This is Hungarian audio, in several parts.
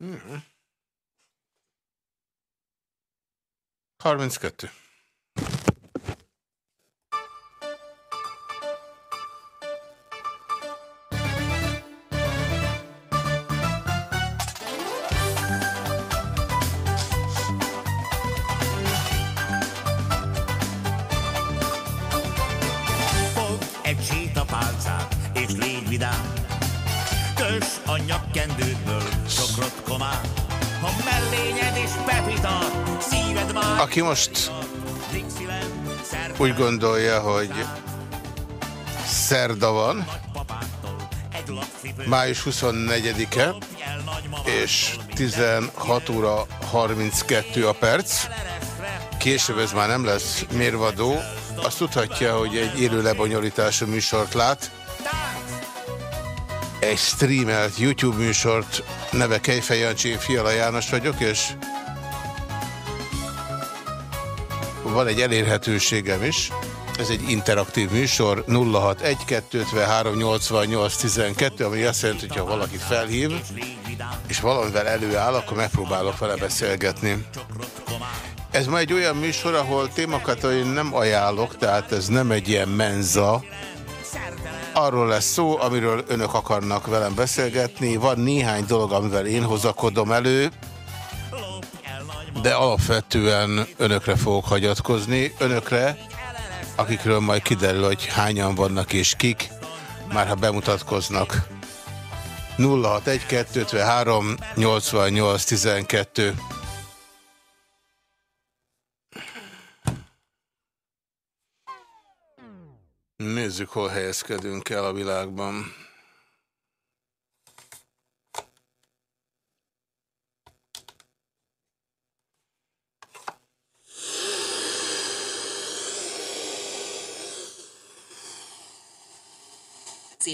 Hmm. 32. Aki most úgy gondolja, hogy szerda van, május 24-e, és 16 óra 32 a perc, később ez már nem lesz mérvadó, azt tudhatja, hogy egy élő lebonyolítású műsort lát, egy streamelt YouTube műsort, neve Kejfej Jancsi, Fiala János vagyok, és van egy elérhetőségem is, ez egy interaktív műsor, 061-253-88-12, ami azt jelenti, hogy ha valaki felhív, és valamivel előáll, akkor megpróbálok vele beszélgetni. Ez ma egy olyan műsor, ahol témakat én nem ajánlok, tehát ez nem egy ilyen menza. Arról lesz szó, amiről önök akarnak velem beszélgetni. Van néhány dolog, amivel én hozakodom elő, de alapvetően önökre fogok hagyatkozni. Önökre, akikről majd kiderül, hogy hányan vannak és kik, már ha bemutatkoznak. 061 253 88 12 Nézzük, hol helyezkedünk el a világban.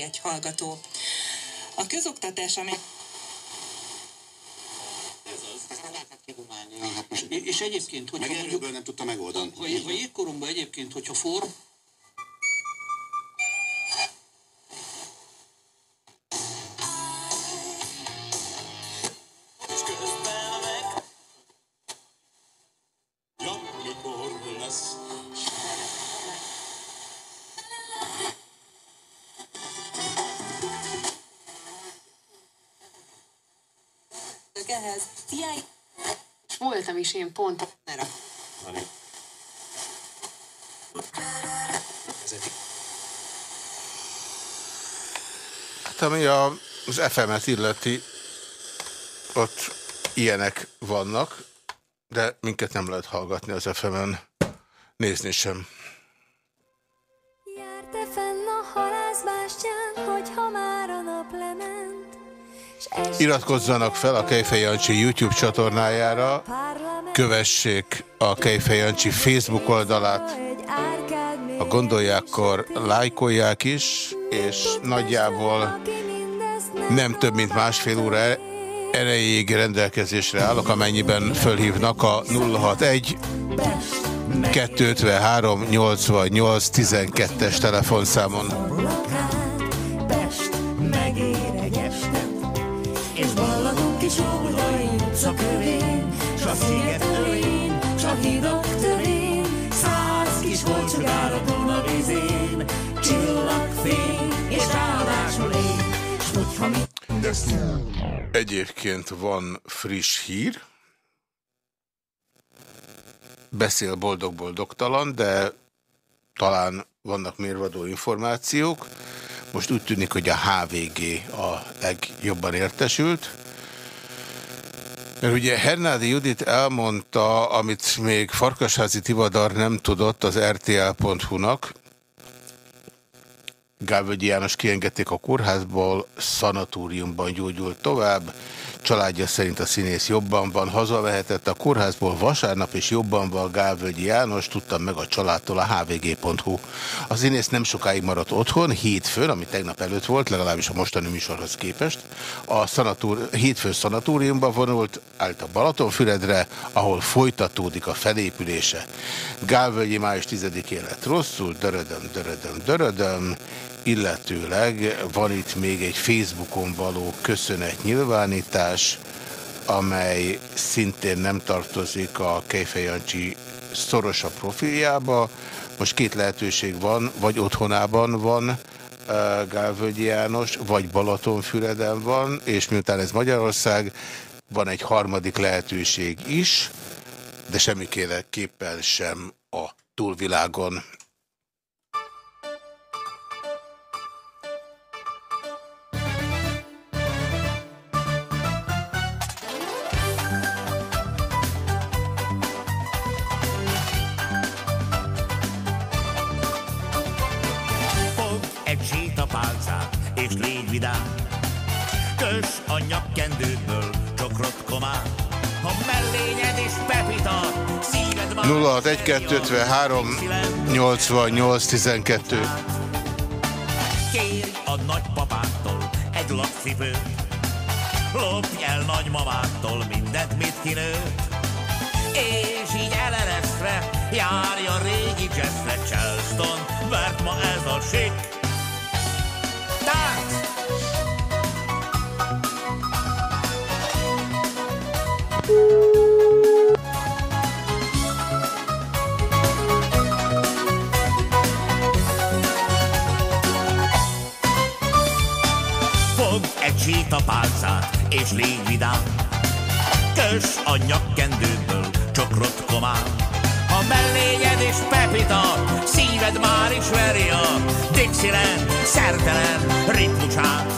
Egy hallgató. A közoktatás, ami... És egyébként, hogyha Meg erőből nem tudta megoldani. Vagy, vagy jégkoromban egyébként, hogyha form, én pont erre. Hát ami a, az FM-et illeti, ott ilyenek vannak, de minket nem lehet hallgatni az FM-en, nézni sem. Járte fenn a halászbástyán, hogyha már a nap lement, Iratkozzanak fel a Kejfej Jancsi YouTube csatornájára, kövessék a Kejfej Jancsi Facebook oldalát, ha gondolják, akkor lájkolják is, és nagyjából nem több, mint másfél óra e- erejéig rendelkezésre állok, amennyiben fölhívnak a 061 253 88 12-es telefonszámon. Egyébként van friss hír. Beszél boldog-boldogtalan, de talán vannak mérvadó információk. Most úgy tűnik, hogy a HVG a legjobban értesült. Mert ugye Hernádi Judit elmondta, amit még Farkasházi Tivadar nem tudott az RTL.hu-nak, Gálvölgyi János kiengedték a kórházból, szanatóriumban gyógyult tovább, családja szerint a színész jobban van, hazavehetett a kórházból vasárnap, és jobban van Gálvölgyi János, tudtam meg a családtól a hvg.hu. A színész nem sokáig maradt otthon, hétfőn, ami tegnap előtt volt, legalábbis a mostani műsorhoz képest. A szanatóri hétfő szanatóriumba vonult, állt a Balatonfüredre, ahol folytatódik a felépülése. Gálvölgyi május 10-én lett rosszul, dörödöm, dörödöm, dörödöm, illetőleg van itt még egy Facebookon való köszönet nyilvánítás, amely szintén nem tartozik a Kejfej Jancsi szorosabb profiljába. Most két lehetőség van, vagy otthonában van uh, Gálvölgyi János, vagy Balatonfüreden van, és miután ez Magyarország, van egy harmadik lehetőség is, de semmiféleképpen sem a túlvilágon. 061 88 12 Kérj a nagypapától egy lakcipőt, lopj el nagymamától mindent, mit kinőtt, és így eleresztve járja régi jazzre Charleston, mert ma ez a sik. Tánc! Thank you. Fogd egy sétapálcát, és légy vidám. Kös a nyakkendődből, csokrot komán. Ha mellényed és pepita, szíved már is veri a Dixieland szertelen ritmusát.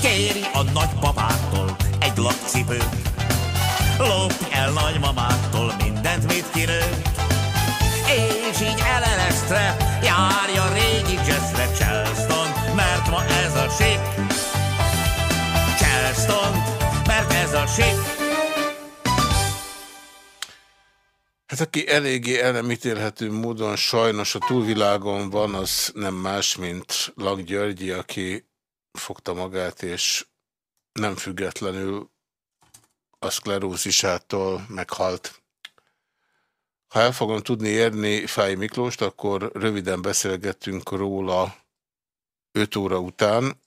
Kérj a nagypapától egy lakcipőt, lopj el nagymamától mindent, mit kinőtt, és így eleresztve járj a régi jazzre mert ma ez a sik. Charleston, mert ez a sik. Hát aki eléggé elemítélhető módon sajnos a túlvilágon van, az nem más, mint Lag Györgyi, aki fogta magát, és nem függetlenül a szklerózisától meghalt. Ha el fogom tudni érni Fáj Miklóst, akkor röviden beszélgettünk róla 5 óra után.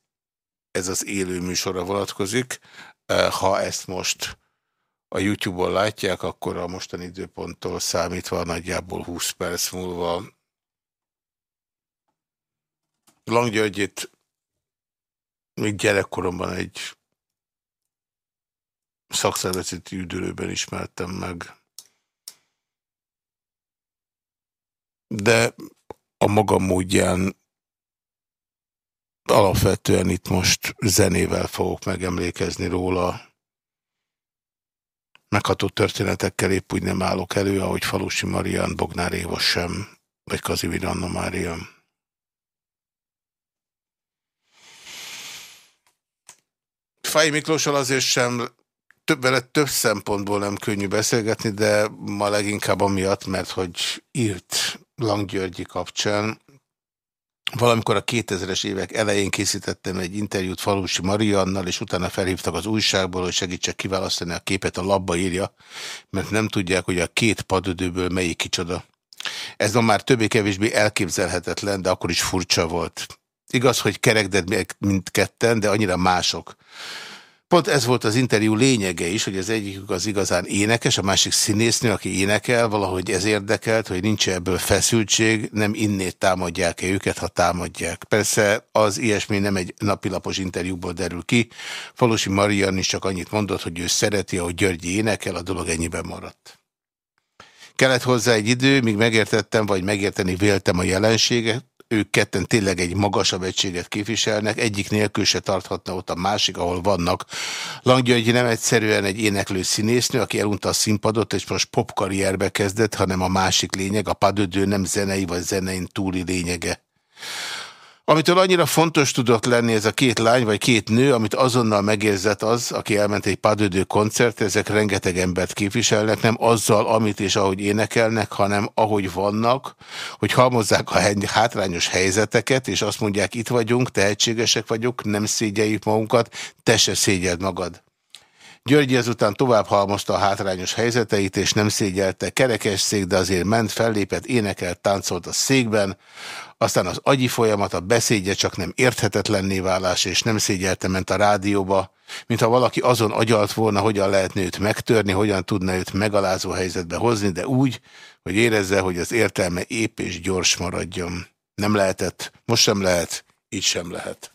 Ez az élő műsorra vonatkozik. Ha ezt most a YouTube-on látják, akkor a mostani időponttól számítva nagyjából 20 perc múlva Langgyörgyit még gyerekkoromban egy szakszervezeti üdülőben ismertem meg. De a maga módján alapvetően itt most zenével fogok megemlékezni róla. Megható történetekkel épp úgy nem állok elő, ahogy Falusi Marian, Bognár Éva sem, vagy Kazimir Anna Mária. Fáj Miklósal azért sem több, vele több szempontból nem könnyű beszélgetni, de ma leginkább amiatt, mert hogy írt Langgyörgyi kapcsán. Valamikor a 2000-es évek elején készítettem egy interjút Falusi Mariannal, és utána felhívtak az újságból, hogy segítsek kiválasztani a képet, a labba írja, mert nem tudják, hogy a két padödőből melyik kicsoda. Ez ma már többé-kevésbé elképzelhetetlen, de akkor is furcsa volt. Igaz, hogy kerekded mindketten, de annyira mások. Pont ez volt az interjú lényege is, hogy az egyikük az igazán énekes, a másik színésznő, aki énekel, valahogy ez érdekelt, hogy nincs ebből feszültség, nem innét támadják-e őket, ha támadják. Persze az ilyesmi nem egy napilapos interjúból derül ki. Falusi Marian is csak annyit mondott, hogy ő szereti, ahogy Györgyi énekel, a dolog ennyiben maradt. Kellett hozzá egy idő, míg megértettem, vagy megérteni véltem a jelenséget, ők ketten tényleg egy magasabb egységet képviselnek, egyik nélkül se tarthatna ott a másik, ahol vannak. Langgyörgyi nem egyszerűen egy éneklő színésznő, aki elunta a színpadot, és most popkarrierbe kezdett, hanem a másik lényeg, a padödő nem zenei vagy zenein túli lényege. Amitől annyira fontos tudott lenni ez a két lány, vagy két nő, amit azonnal megérzett az, aki elment egy padödő koncert, ezek rengeteg embert képviselnek, nem azzal, amit és ahogy énekelnek, hanem ahogy vannak, hogy halmozzák a hátrányos helyzeteket, és azt mondják, itt vagyunk, tehetségesek vagyunk, nem szégyeljük magunkat, te se szégyeld magad. Györgyi ezután tovább halmozta a hátrányos helyzeteit, és nem szégyelte kerekes szék, de azért ment, fellépett, énekelt, táncolt a székben, aztán az agyi folyamat, a beszédje csak nem érthetetlenné válás, és nem szégyelte ment a rádióba, mintha valaki azon agyalt volna, hogyan lehetne őt megtörni, hogyan tudna őt megalázó helyzetbe hozni, de úgy, hogy érezze, hogy az értelme épp és gyors maradjon. Nem lehetett, most sem lehet, így sem lehet.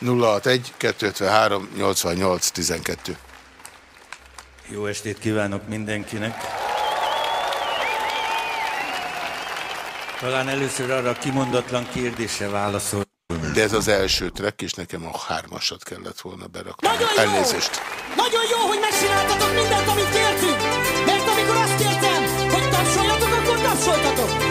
Nulla 253 88 12. Jó estét kívánok mindenkinek! Talán először arra a kimondatlan kérdésre válaszol. De ez az első track, és nekem a hármasat kellett volna berakni. Nagyon jó! Elnézést! Nagyon jó, hogy megcsináltatok mindent, amit kértünk! Mert amikor azt kértem, hogy tapsoljatok, akkor tapsoltatok!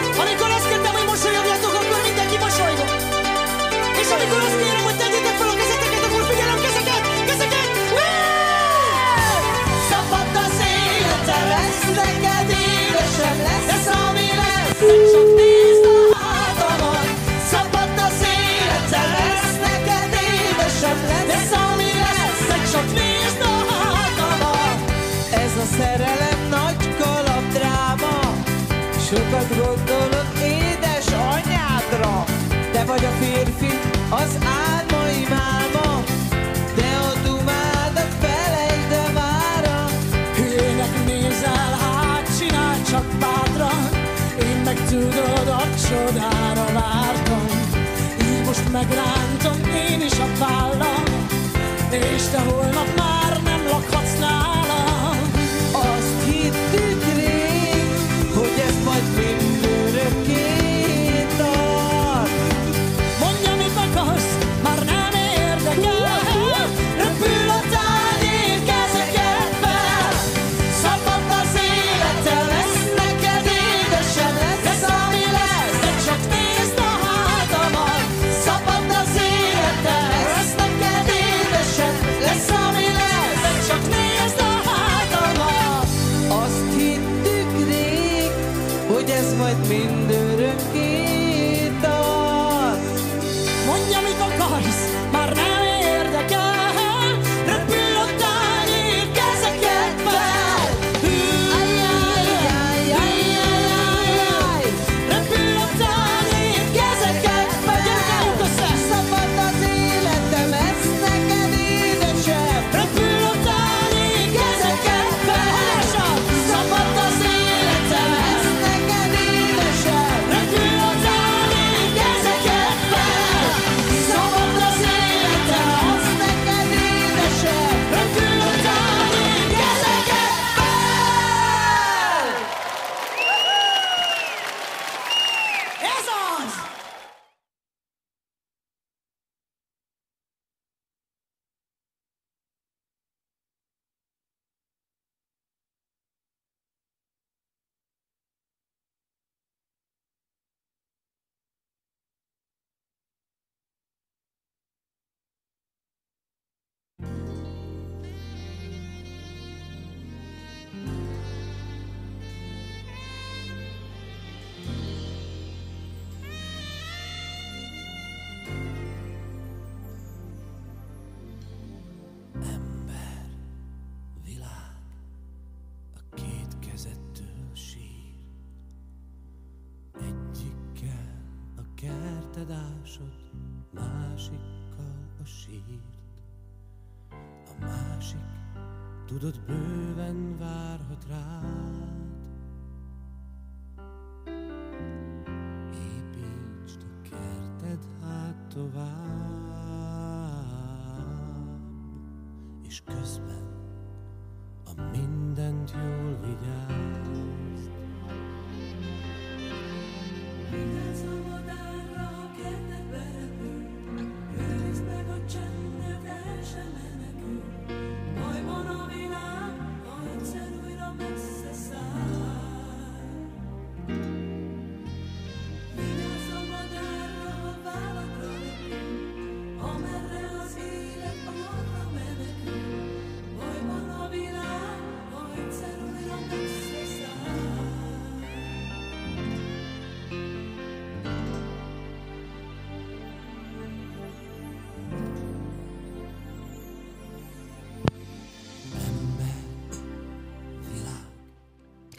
Kerted ásod, másikkal a sírt. A másik, tudod, bőven várhat rád. Építsd a kerted hát tovább, és közben a mindent jól vigyázd.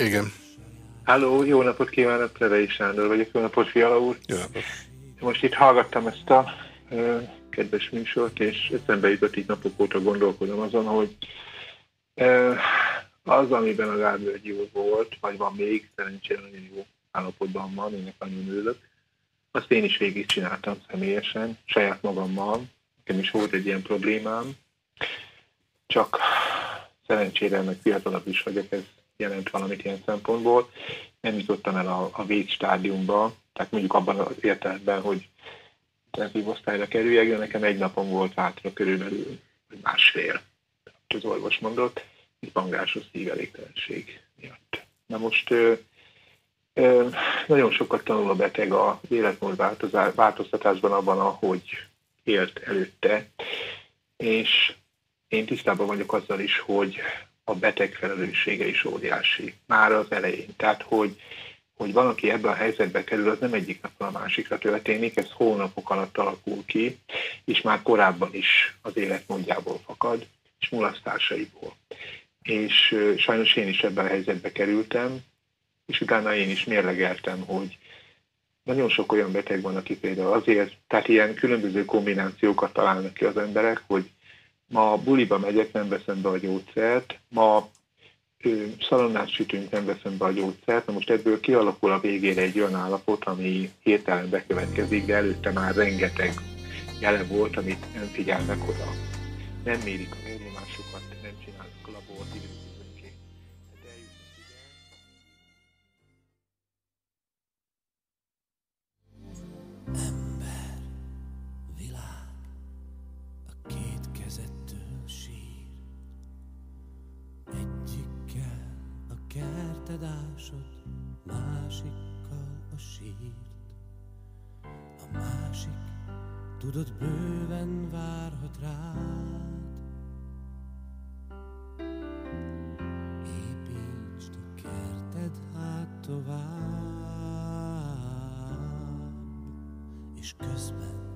Igen. Halló, jó napot kívánok, Prevei Sándor vagyok, jó napot, Fiala úr. Jó napot. Most itt hallgattam ezt a ö, kedves műsort, és eszembe jutott így napok óta gondolkodom azon, hogy ö, az, amiben a Gábor úr volt, vagy van még, szerencsére nagyon jó állapotban van, én nagyon örülök, azt én is végigcsináltam személyesen, saját magammal, nekem is volt egy ilyen problémám, csak szerencsére meg fiatalabb is vagyok, ez jelent valamit ilyen szempontból. Nem jutottam el a, a végstádiumba, tehát mondjuk abban az értelemben, hogy intenzív osztályra kerüljek, de nekem egy napon volt hátra körülbelül, másfél, az orvos mondott, egy pangásos szívelégtelenség miatt. Na most ö, ö, nagyon sokat tanul a beteg a életmód változtatásban abban, ahogy élt előtte, és én tisztában vagyok azzal is, hogy a beteg felelőssége is óriási. Már az elején. Tehát, hogy, hogy valaki ebbe a helyzetbe kerül, az nem egyik napról a másikra történik, ez hónapok alatt alakul ki, és már korábban is az életmódjából fakad, és mulasztásaiból. És sajnos én is ebben a helyzetbe kerültem, és utána én is mérlegeltem, hogy nagyon sok olyan beteg van, aki például azért, tehát ilyen különböző kombinációkat találnak ki az emberek, hogy ma buliba megyek, nem veszem be a gyógyszert, ma szalonnát sütünk, nem veszem be a gyógyszert, na most ebből kialakul a végére egy olyan állapot, ami hirtelen bekövetkezik, de előtte már rengeteg jele volt, amit nem figyelnek oda. Nem mérik ásod, másikkal a sírt. A másik, tudod, bőven várhat rád. Építsd a kerted hát tovább, és közben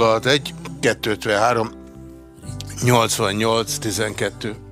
061 253 88 12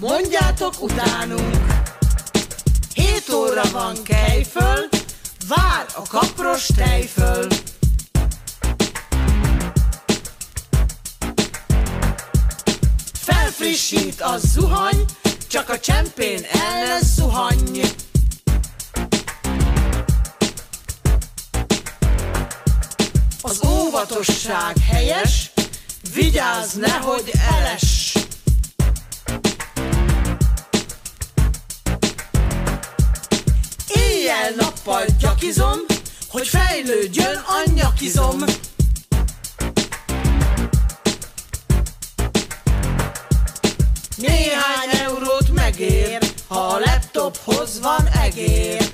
mondjátok utánunk. Hét óra van kejföl, vár a kapros tejföl. Felfrissít a zuhany, csak a csempén el ne zuhanj. Az óvatosság helyes, vigyázz nehogy eles. Éjjel-nappal gyakizom, hogy fejlődjön a nyakizom. Néhány eurót megér, ha a laptophoz van egér.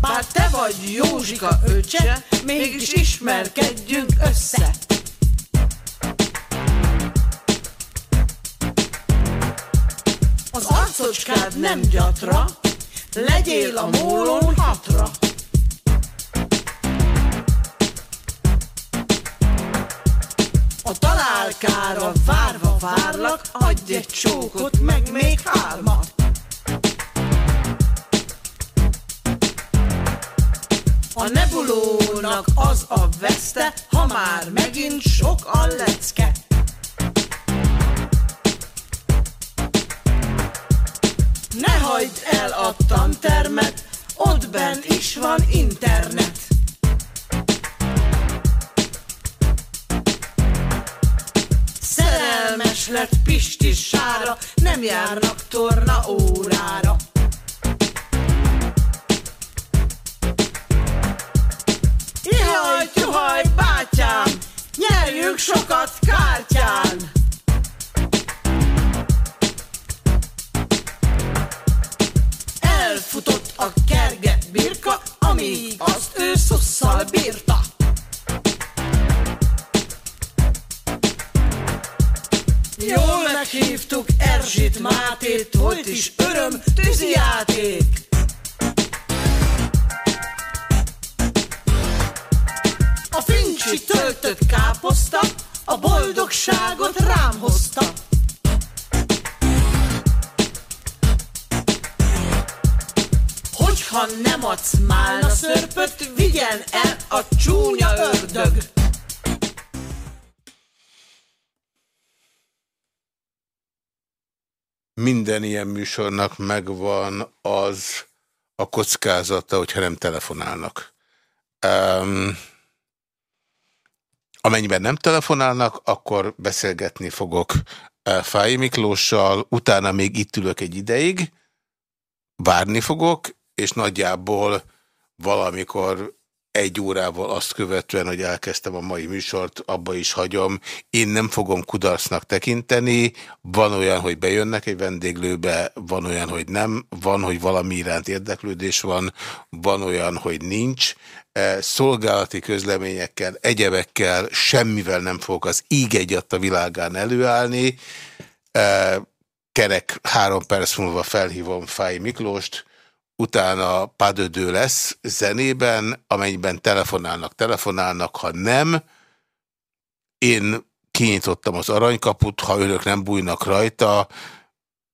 Bár te vagy Józsika öccse, mégis ismerkedjünk össze. Arcocskád nem gyatra, legyél a mólón hatra. A találkára várva várlak, adj egy csókot, meg még hármat. A nebulónak az a veszte, ha már megint sok a lecke. Ne hagyd el a tantermet, ott benn is van internet. Szerelmes lett Pisti sára, nem járnak torna órára. Ihaj, tuhaj, bátyám, nyerjünk sokat kártyán. A kerget birka, amíg azt ő szusszal bírta. Jól meghívtuk Erzsit Mátét, volt is öröm, tűzijáték. A fincsi töltött káposzta a boldogságot rám hozta. Hogyha nem adsz málna szörpöt, vigyen el a csúnya ördög. Minden ilyen műsornak megvan az a kockázata, hogyha nem telefonálnak. Um, amennyiben nem telefonálnak, akkor beszélgetni fogok uh, Fáji Miklóssal, utána még itt ülök egy ideig, várni fogok, és nagyjából valamikor egy órával azt követően, hogy elkezdtem a mai műsort, abba is hagyom. Én nem fogom kudarcnak tekinteni. Van olyan, hogy bejönnek egy vendéglőbe, van olyan, hogy nem, van, hogy valami iránt érdeklődés van, van olyan, hogy nincs. E, Szolgálati közleményekkel, egyebekkel, semmivel nem fogok az íg egyat a világán előállni. E, Kerek három perc múlva felhívom Fáj Miklóst, utána padödő lesz zenében, amennyiben telefonálnak, telefonálnak, ha nem, én kinyitottam az aranykaput, ha önök nem bújnak rajta,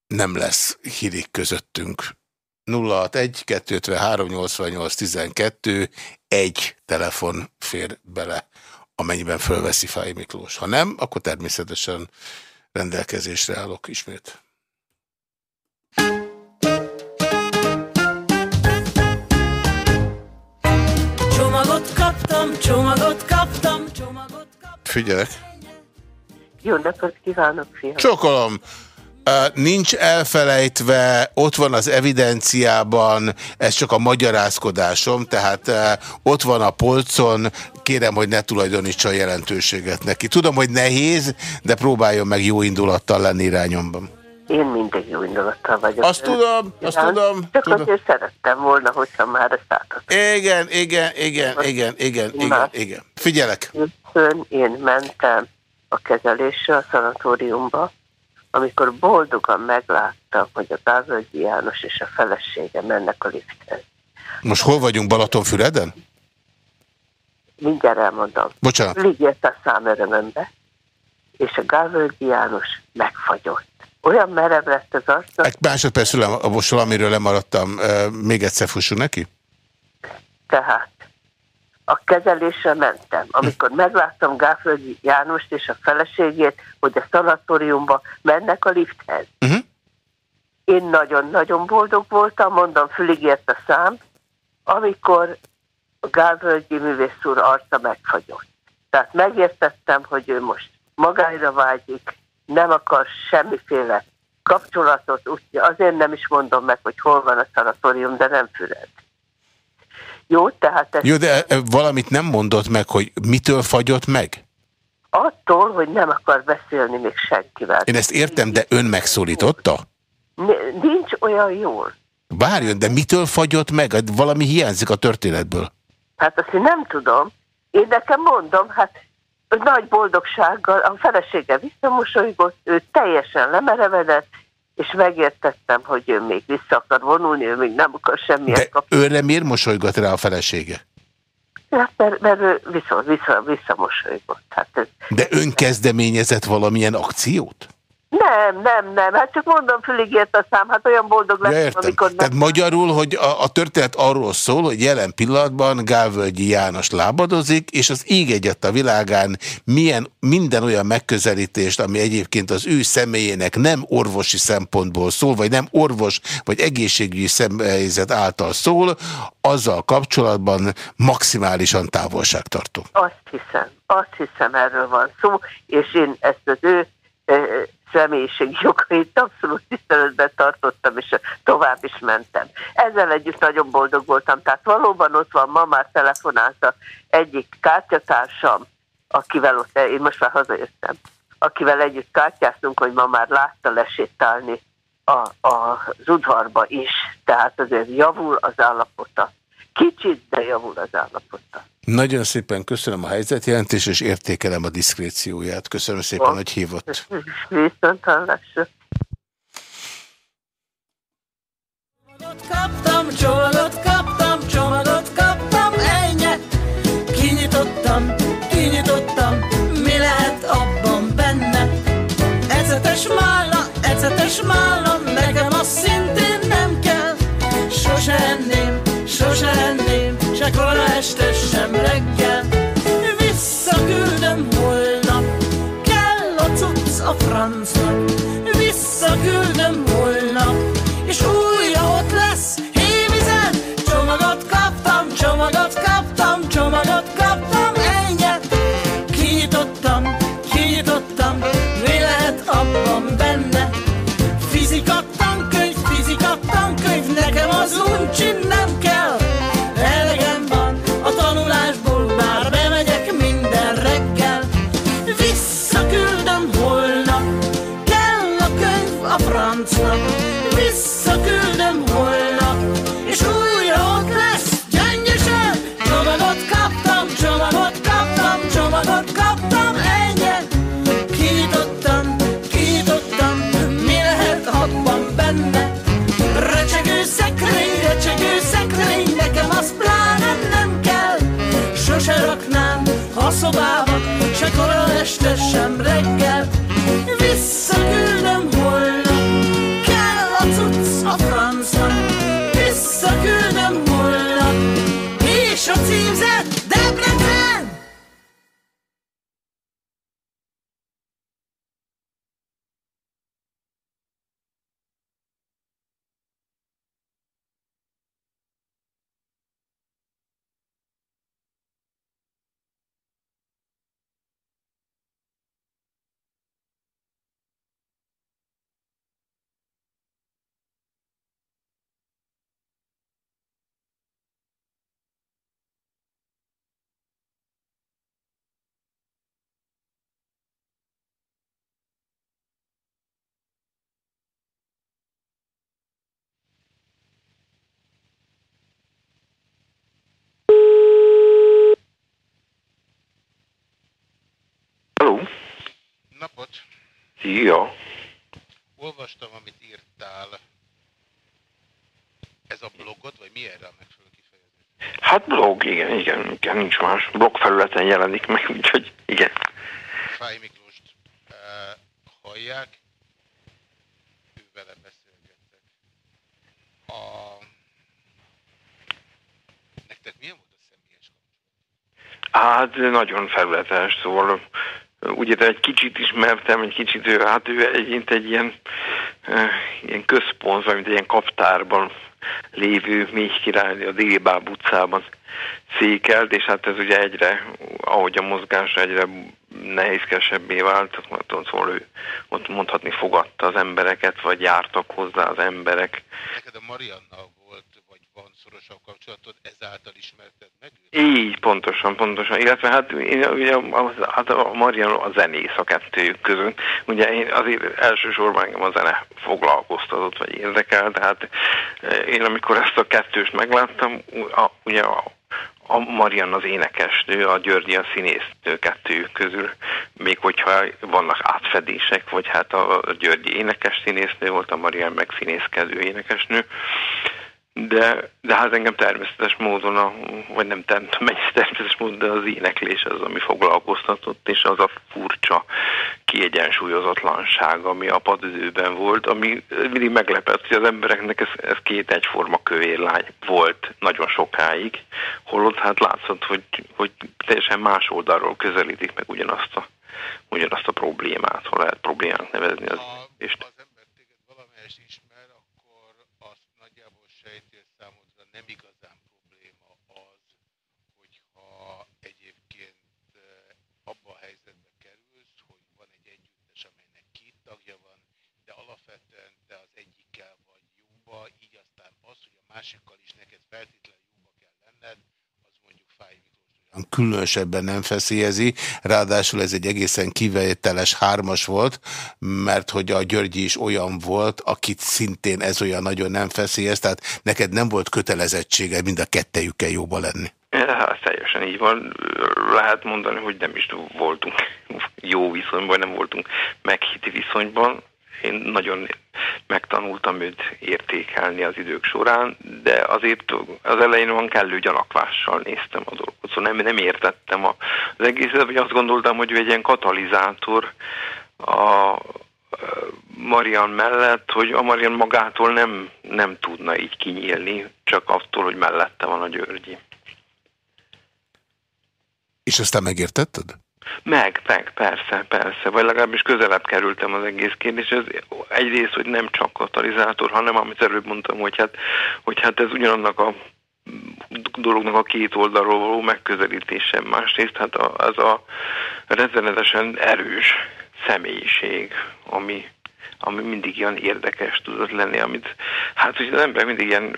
nem lesz hírik közöttünk. 061 253 88 12 egy telefon fér bele, amennyiben fölveszi Fáj Miklós. Ha nem, akkor természetesen rendelkezésre állok ismét. Csomagot kaptam, csomagot kaptam. Figyelek. Jó napot kívánok, fiam! Csokolom! Uh, nincs elfelejtve, ott van az evidenciában, ez csak a magyarázkodásom, tehát uh, ott van a polcon, kérem, hogy ne tulajdonítsa jelentőséget neki. Tudom, hogy nehéz, de próbáljon meg jó indulattal lenni irányomban. Én mindig jó indulattal vagyok. Azt tudom, azt tudom, Csak tudom. azért szerettem volna, hogyha már ezt átadtam. Igen, igen, igen, igen, igen, igen, igen. Figyelek. Én mentem a kezelésre a szanatóriumba, amikor boldogan megláttam, hogy a Gávölgyi János és a felesége mennek a lifthez. Most hol vagyunk Balatonfüreden? Mindjárt elmondom. Bocsánat. Ligyért a szám örömömbe. és a Gávölgyi János megfagyott. Olyan merev lett az arca, Egy másodperc, szülem, most valamiről lemaradtam. Még egyszer fussunk neki? tehát a kezelésre mentem. Amikor megláttam Gáföldi Jánost és a feleségét, hogy a szanatóriumba mennek a lifthez. Uh-huh. Én nagyon-nagyon boldog voltam, mondom, fülig ért a szám, amikor a Gálvölgyi művész úr arca megfagyott. Tehát megértettem, hogy ő most magára vágyik, nem akar semmiféle kapcsolatot, úgyhogy azért nem is mondom meg, hogy hol van a szanatórium, de nem Füred. Jó, tehát ez Jó, de ö, valamit nem mondott meg, hogy mitől fagyott meg? attól, hogy nem akar beszélni még senkivel. Én ezt értem, de ön megszólította? Ni- Nincs olyan jól. Várjon, de mitől fagyott meg? Hát Valami hiányzik a történetből. Hát azt én nem tudom. Én nekem mondom, hát nagy boldogsággal a felesége visszamosolygott, ő teljesen lemerevedett, és megértettem, hogy ő még vissza akar vonulni, ő még nem akar semmilyen De kap. őre miért mosolygott rá a felesége? Hát, mert, mert ő vissza, vissza, visszamosolygott. Hát ez, De ön kezdeményezett valamilyen akciót? Nem, nem, nem, hát csak mondom, fülig ért a szám, hát olyan boldog Ja, lettem, értem. amikor Tehát magyarul, hogy a, a történet arról szól, hogy jelen pillanatban Gálvölgyi János lábadozik, és az ég egyet a világán milyen, minden olyan megközelítést, ami egyébként az ő személyének nem orvosi szempontból szól, vagy nem orvos, vagy egészségügyi személyzet által szól, azzal kapcsolatban maximálisan távolságtartó. Azt hiszem, azt hiszem erről van szó, és én ezt az ő személyiségi jogait abszolút tiszteletben tartottam, és tovább is mentem. Ezzel együtt nagyon boldog voltam, tehát valóban ott van, ma már telefonálta egyik kártyatársam, akivel ott, én most már hazajöttem, akivel együtt kártyáztunk, hogy ma már látta lesétálni a, a, udvarba is, tehát azért javul az állapota. Kicsit, de javul az állapota. Nagyon szépen köszönöm a helyzetjelentést, és értékelem a diszkrécióját. Köszönöm szépen, hogy hívott. Viszont hallásra. Kaptam csomagot, kaptam csomagot, kaptam ennyi. Kinyitottam, kinyitottam, mi lehet abban benne? Ecetes málla, ecetes málla, nekem se kora este, sem reggel. Visszaküldöm holnap, kell a cucc a francnak. Visszaküldöm holnap, és újra ott lesz hévizet. Csomagot kaptam, csomagot kaptam, csomagot kaptam, ennyi. Kinyitottam, kinyitottam, mi lehet abban benne? Fizika tankönyv, fizika tankönyv, nekem az uncsi Szia! Olvastam, amit írtál. Ez a blogod, vagy mi erre a megfelelő kifejezés? Hát blog, igen, igen, igen, nincs más. Blog felületen jelenik meg, úgyhogy igen. Fáj Miklóst hallják. Ő vele beszélgettek. A... Nektek milyen volt a személyes Hát nagyon felületes, szóval ugye egy kicsit ismertem, egy kicsit ő, hát ő egyint egy ilyen, ilyen központ, vagy mint egy ilyen kaptárban lévő mély király a Délibáb utcában székelt, és hát ez ugye egyre, ahogy a mozgás egyre nehézkesebbé vált, ott, szóval ő ott mondhatni fogadta az embereket, vagy jártak hozzá az emberek. Neked a van szorosabb kapcsolatod, ezáltal ismerted meg? Így, pontosan, pontosan. Illetve hát, ugye, hát a Marian a zenész a kettőjük között. Ugye én azért elsősorban engem a zene foglalkoztatott, vagy érdekel, tehát eh, én amikor ezt a kettőst megláttam, a, ugye a, a Marian az énekesnő, a Györgyi a színésznő kettőjük közül, még hogyha vannak átfedések, vagy hát a Györgyi énekes színésznő volt, a Marian meg színészkedő énekesnő, de, de hát engem természetes módon, a, vagy nem tudom, mennyi természetes módon, de az éneklés az, ami foglalkoztatott, és az a furcsa kiegyensúlyozatlanság, ami a padidőben volt, ami mindig meglepett, hogy az embereknek ez, ez két egyforma kövérlány volt nagyon sokáig, holott hát látszott, hogy, hogy teljesen más oldalról közelítik meg ugyanazt a, ugyanazt a problémát, ha lehet problémának nevezni az és nem igazán probléma az, hogyha egyébként abba a helyzetbe kerülsz, hogy van egy együttes, amelynek két tagja van, de alapvetően te az egyikkel vagy jóba, így aztán az, hogy a másikkal is neked feltétlenül jóba kell lenned, az mondjuk fáj különösebben nem feszélyezi, ráadásul ez egy egészen kivételes hármas volt, mert hogy a Györgyi is olyan volt, akit szintén ez olyan nagyon nem feszélyez, tehát neked nem volt kötelezettsége mind a kettejükkel jóba lenni. Hát teljesen így van. Lehet mondani, hogy nem is voltunk jó viszonyban, nem voltunk meghiti viszonyban én nagyon megtanultam őt értékelni az idők során, de azért az elején van kellő gyanakvással néztem a dolgot, szóval nem, nem értettem a, az egészet, vagy azt gondoltam, hogy ő egy ilyen katalizátor a Marian mellett, hogy a Marian magától nem, nem tudna így kinyílni, csak attól, hogy mellette van a Györgyi. És aztán megértetted? Meg, meg, persze, persze. Vagy legalábbis közelebb kerültem az egész kérdéshez. Egyrészt, hogy nem csak katalizátor, hanem amit előbb mondtam, hogy hát, hogy hát ez ugyanannak a dolognak a két oldalról való megközelítése. Másrészt hát az a rezenetesen erős személyiség, ami, ami mindig ilyen érdekes tudott lenni, amit, hát hogy az ember mindig ilyen,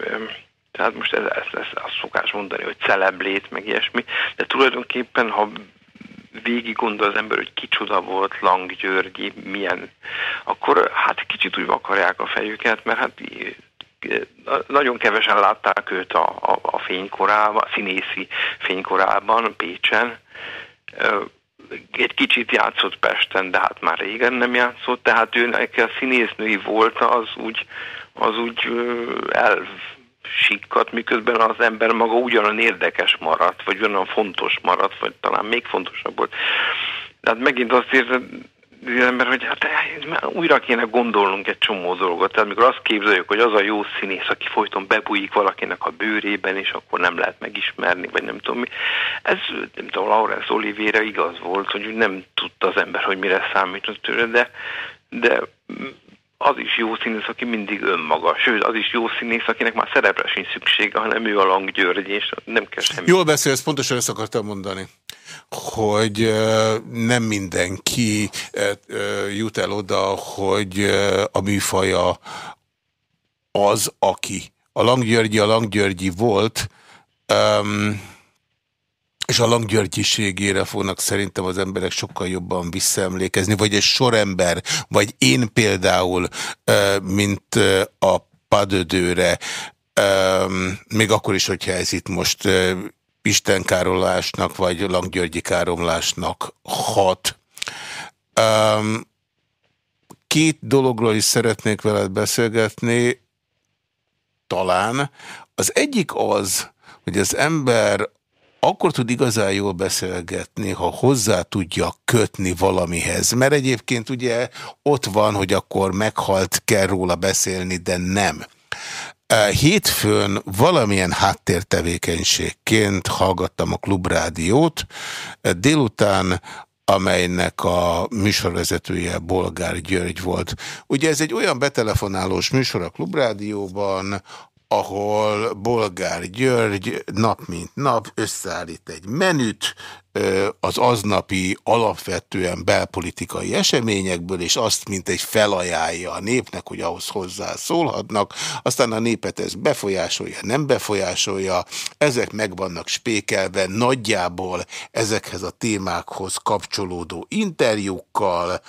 tehát most ez, ez, ez azt szokás mondani, hogy celeblét, meg ilyesmi, de tulajdonképpen, ha végig gondol az ember, hogy kicsoda volt Lang Györgyi, milyen, akkor hát kicsit úgy vakarják a fejüket, mert hát nagyon kevesen látták őt a, a, a fénykorában, a színészi fénykorában, Pécsen. Egy kicsit játszott Pesten, de hát már régen nem játszott, tehát ő neki a színésznői volt, az úgy, az úgy el sikkat, miközben az ember maga ugyanolyan érdekes maradt, vagy ugyanolyan fontos maradt, vagy talán még fontosabb volt. Tehát megint azt érzem, az ember, hogy hát újra kéne gondolnunk egy csomó dolgot. Tehát amikor azt képzeljük, hogy az a jó színész, aki folyton bebújik valakinek a bőrében, és akkor nem lehet megismerni, vagy nem tudom mi. Ez, nem tudom, Laurence Oliveira igaz volt, hogy nem tudta az ember, hogy mire számított tőle, de, de az is jó színész, aki mindig önmaga. Sőt, az is jó színész, akinek már szerepre sincs szüksége, hanem ő a Lang György, és nem kell semmi. Jól beszélsz, pontosan ezt akartam mondani hogy nem mindenki jut el oda, hogy a műfaja az, aki. A Langgyörgyi a Langgyörgyi volt, um, és a langgyörgyiségére fognak szerintem az emberek sokkal jobban visszaemlékezni, vagy egy sorember, vagy én például, mint a padödőre, még akkor is, hogyha ez itt most istenkárolásnak, vagy langgyörgyi káromlásnak hat. Két dologról is szeretnék veled beszélgetni, talán. Az egyik az, hogy az ember akkor tud igazán jól beszélgetni, ha hozzá tudja kötni valamihez. Mert egyébként ugye ott van, hogy akkor meghalt, kell róla beszélni, de nem. Hétfőn valamilyen háttértevékenységként hallgattam a klubrádiót, délután amelynek a műsorvezetője Bolgár György volt. Ugye ez egy olyan betelefonálós műsor a Klubrádióban, ahol Bolgár György nap mint nap összeállít egy menüt, az aznapi alapvetően belpolitikai eseményekből, és azt, mint egy felajánlja a népnek, hogy ahhoz hozzá szólhatnak, aztán a népet ez befolyásolja, nem befolyásolja, ezek meg vannak spékelve nagyjából ezekhez a témákhoz kapcsolódó interjúkkal,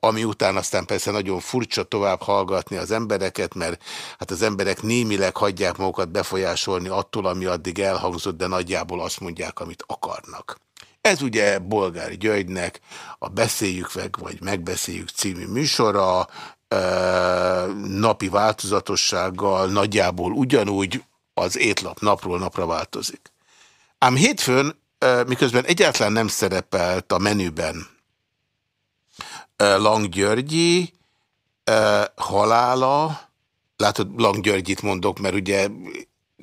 ami után aztán persze nagyon furcsa tovább hallgatni az embereket, mert hát az emberek némileg hagyják magukat befolyásolni attól, ami addig elhangzott, de nagyjából azt mondják, amit akarnak. Ez ugye Bolgár Györgynek a Beszéljük meg, vagy Megbeszéljük című műsora, napi változatossággal nagyjából ugyanúgy az étlap napról napra változik. Ám hétfőn, miközben egyáltalán nem szerepelt a menüben Lang Györgyi halála, látod, Lang Györgyit mondok, mert ugye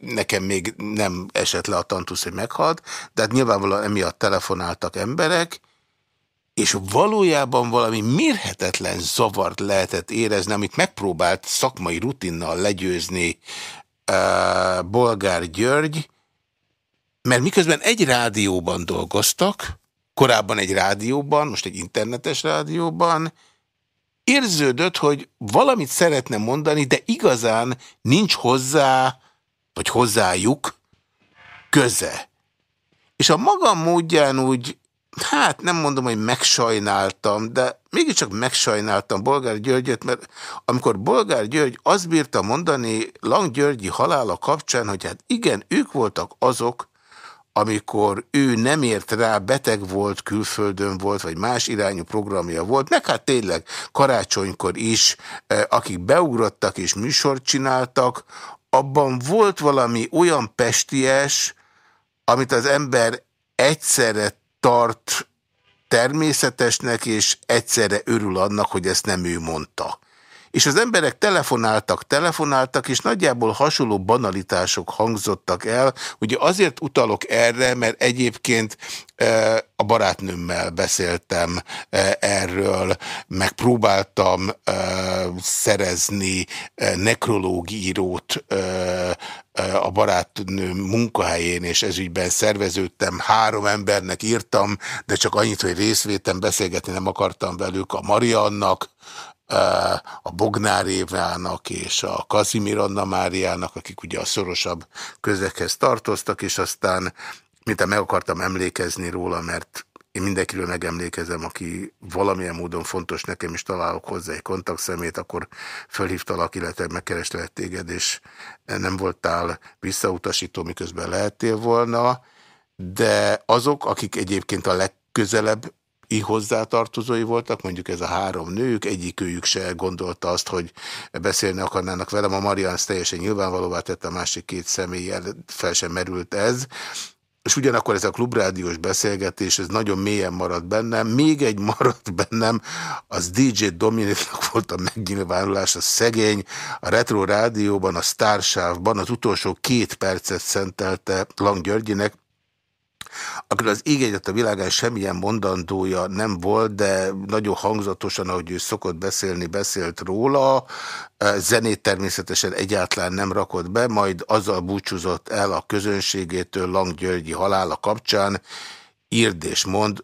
nekem még nem esett le a tantusz, hogy meghalt, de hát nyilvánvalóan emiatt telefonáltak emberek, és valójában valami mérhetetlen zavart lehetett érezni, amit megpróbált szakmai rutinnal legyőzni uh, Bolgár György, mert miközben egy rádióban dolgoztak, korábban egy rádióban, most egy internetes rádióban, érződött, hogy valamit szeretne mondani, de igazán nincs hozzá vagy hozzájuk köze. És a magam módján úgy, hát nem mondom, hogy megsajnáltam, de mégiscsak megsajnáltam Bolgár Györgyöt, mert amikor Bolgár György azt bírta mondani Lang Györgyi halála kapcsán, hogy hát igen, ők voltak azok, amikor ő nem ért rá, beteg volt, külföldön volt, vagy más irányú programja volt, meg hát tényleg karácsonykor is, eh, akik beugrottak és műsort csináltak, abban volt valami olyan pesties, amit az ember egyszerre tart természetesnek, és egyszerre örül annak, hogy ezt nem ő mondta. És az emberek telefonáltak, telefonáltak, és nagyjából hasonló banalitások hangzottak el. Ugye azért utalok erre, mert egyébként e, a barátnőmmel beszéltem e, erről, megpróbáltam e, szerezni nekrológírót a barátnő munkahelyén, és ezügyben szerveződtem, három embernek írtam, de csak annyit, hogy részvétem, beszélgetni nem akartam velük, a Mariannak, a Bognár Évának és a Kazimir Anna Máriának, akik ugye a szorosabb közekhez tartoztak, és aztán, mint meg akartam emlékezni róla, mert én mindenkiről megemlékezem, aki valamilyen módon fontos nekem, is találok hozzá egy kontaktszemét, akkor fölhívtalak, illetve megkerestelek téged, és nem voltál visszautasító, miközben lehettél volna, de azok, akik egyébként a legközelebb i hozzátartozói voltak, mondjuk ez a három nők, egyikőjük se gondolta azt, hogy beszélni akarnának velem. A Marian teljesen nyilvánvalóvá tette, a másik két személlyel fel sem merült ez. És ugyanakkor ez a klubrádiós beszélgetés, ez nagyon mélyen maradt bennem. Még egy maradt bennem, az DJ Dominiknak volt a megnyilvánulás, a szegény, a Retro Rádióban, a Starsávban az utolsó két percet szentelte Lang Györgyinek, akkor az ég a világán semmilyen mondandója nem volt, de nagyon hangzatosan, ahogy ő szokott beszélni, beszélt róla. Zenét természetesen egyáltalán nem rakott be, majd azzal búcsúzott el a közönségétől Lang Györgyi halála kapcsán, írd és mond,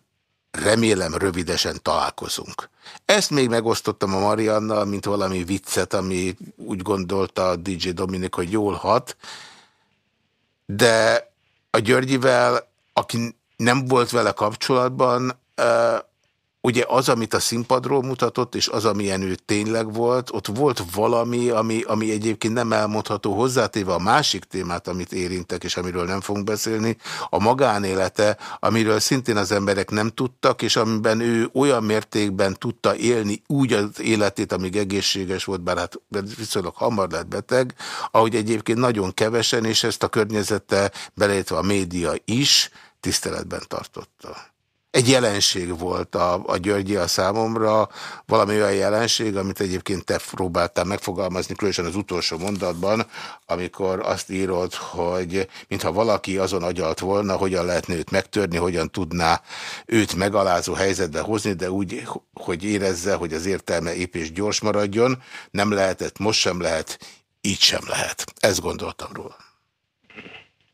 remélem rövidesen találkozunk. Ezt még megosztottam a Mariannal, mint valami viccet, ami úgy gondolta a DJ Dominik, hogy jól hat, de a Györgyivel aki nem volt vele kapcsolatban, ugye az, amit a színpadról mutatott, és az, amilyen ő tényleg volt, ott volt valami, ami, ami egyébként nem elmondható hozzátéve a másik témát, amit érintek, és amiről nem fogunk beszélni, a magánélete, amiről szintén az emberek nem tudtak, és amiben ő olyan mértékben tudta élni úgy az életét, amíg egészséges volt, bár hát viszonylag hamar lett beteg, ahogy egyébként nagyon kevesen, és ezt a környezete, beleértve a média is, tiszteletben tartotta egy jelenség volt a, a Györgyi a számomra, valami olyan jelenség, amit egyébként te próbáltál megfogalmazni, különösen az utolsó mondatban, amikor azt írod, hogy mintha valaki azon agyalt volna, hogyan lehetne őt megtörni, hogyan tudná őt megalázó helyzetbe hozni, de úgy, hogy érezze, hogy az értelme épp és gyors maradjon, nem lehetett, most sem lehet, így sem lehet. Ezt gondoltam róla.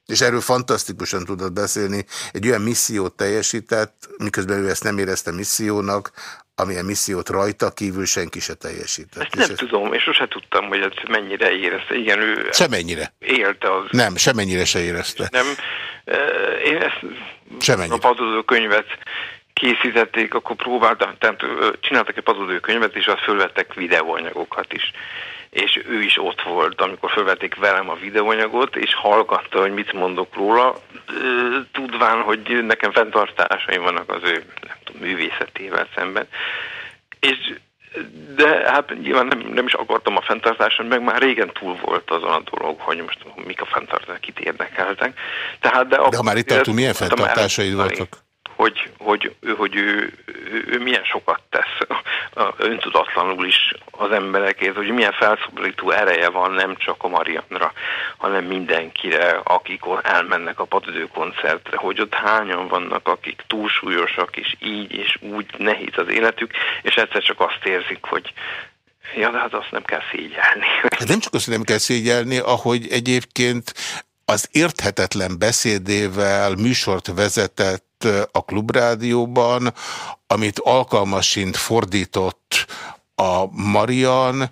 És erről fantasztikusan tudott beszélni. Egy olyan missziót teljesített, miközben ő ezt nem érezte missziónak, amilyen missziót rajta kívül senki se teljesített. Ezt nem és tudom, és sosem tudtam, hogy ez mennyire érezte. Igen, ő semennyire. élte az. Nem, semennyire se érezte. Nem, én ezt semennyire. a padozó könyvet készítették, akkor próbáltam, tehát csináltak egy padozó könyvet, és azt fölvettek videóanyagokat is és ő is ott volt, amikor felvették velem a videóanyagot, és hallgatta, hogy mit mondok róla, tudván, hogy nekem fenntartásaim vannak az ő nem tudom, művészetével szemben. És de hát nyilván nem, nem is akartam a fenntartáson, meg már régen túl volt azon a dolog, hogy most mik a fenntartások, kit érdekeltek. Tehát, de, de ha már itt tartunk, milyen fenntartásaid voltak? Hogy, hogy, hogy ő, ő, ő milyen sokat tesz öntudatlanul is az emberekért, hogy milyen felszabadító ereje van nem csak a Marianra, hanem mindenkire, akik elmennek a padidő koncertre, hogy ott hányan vannak, akik túlsúlyosak, és így és úgy nehéz az életük, és egyszer csak azt érzik, hogy Ja, de hát azt nem kell szégyelni. Hát nem csak azt nem kell szégyelni, ahogy egyébként az érthetetlen beszédével műsort vezetett a Klubrádióban, amit alkalmasint fordított a Marian,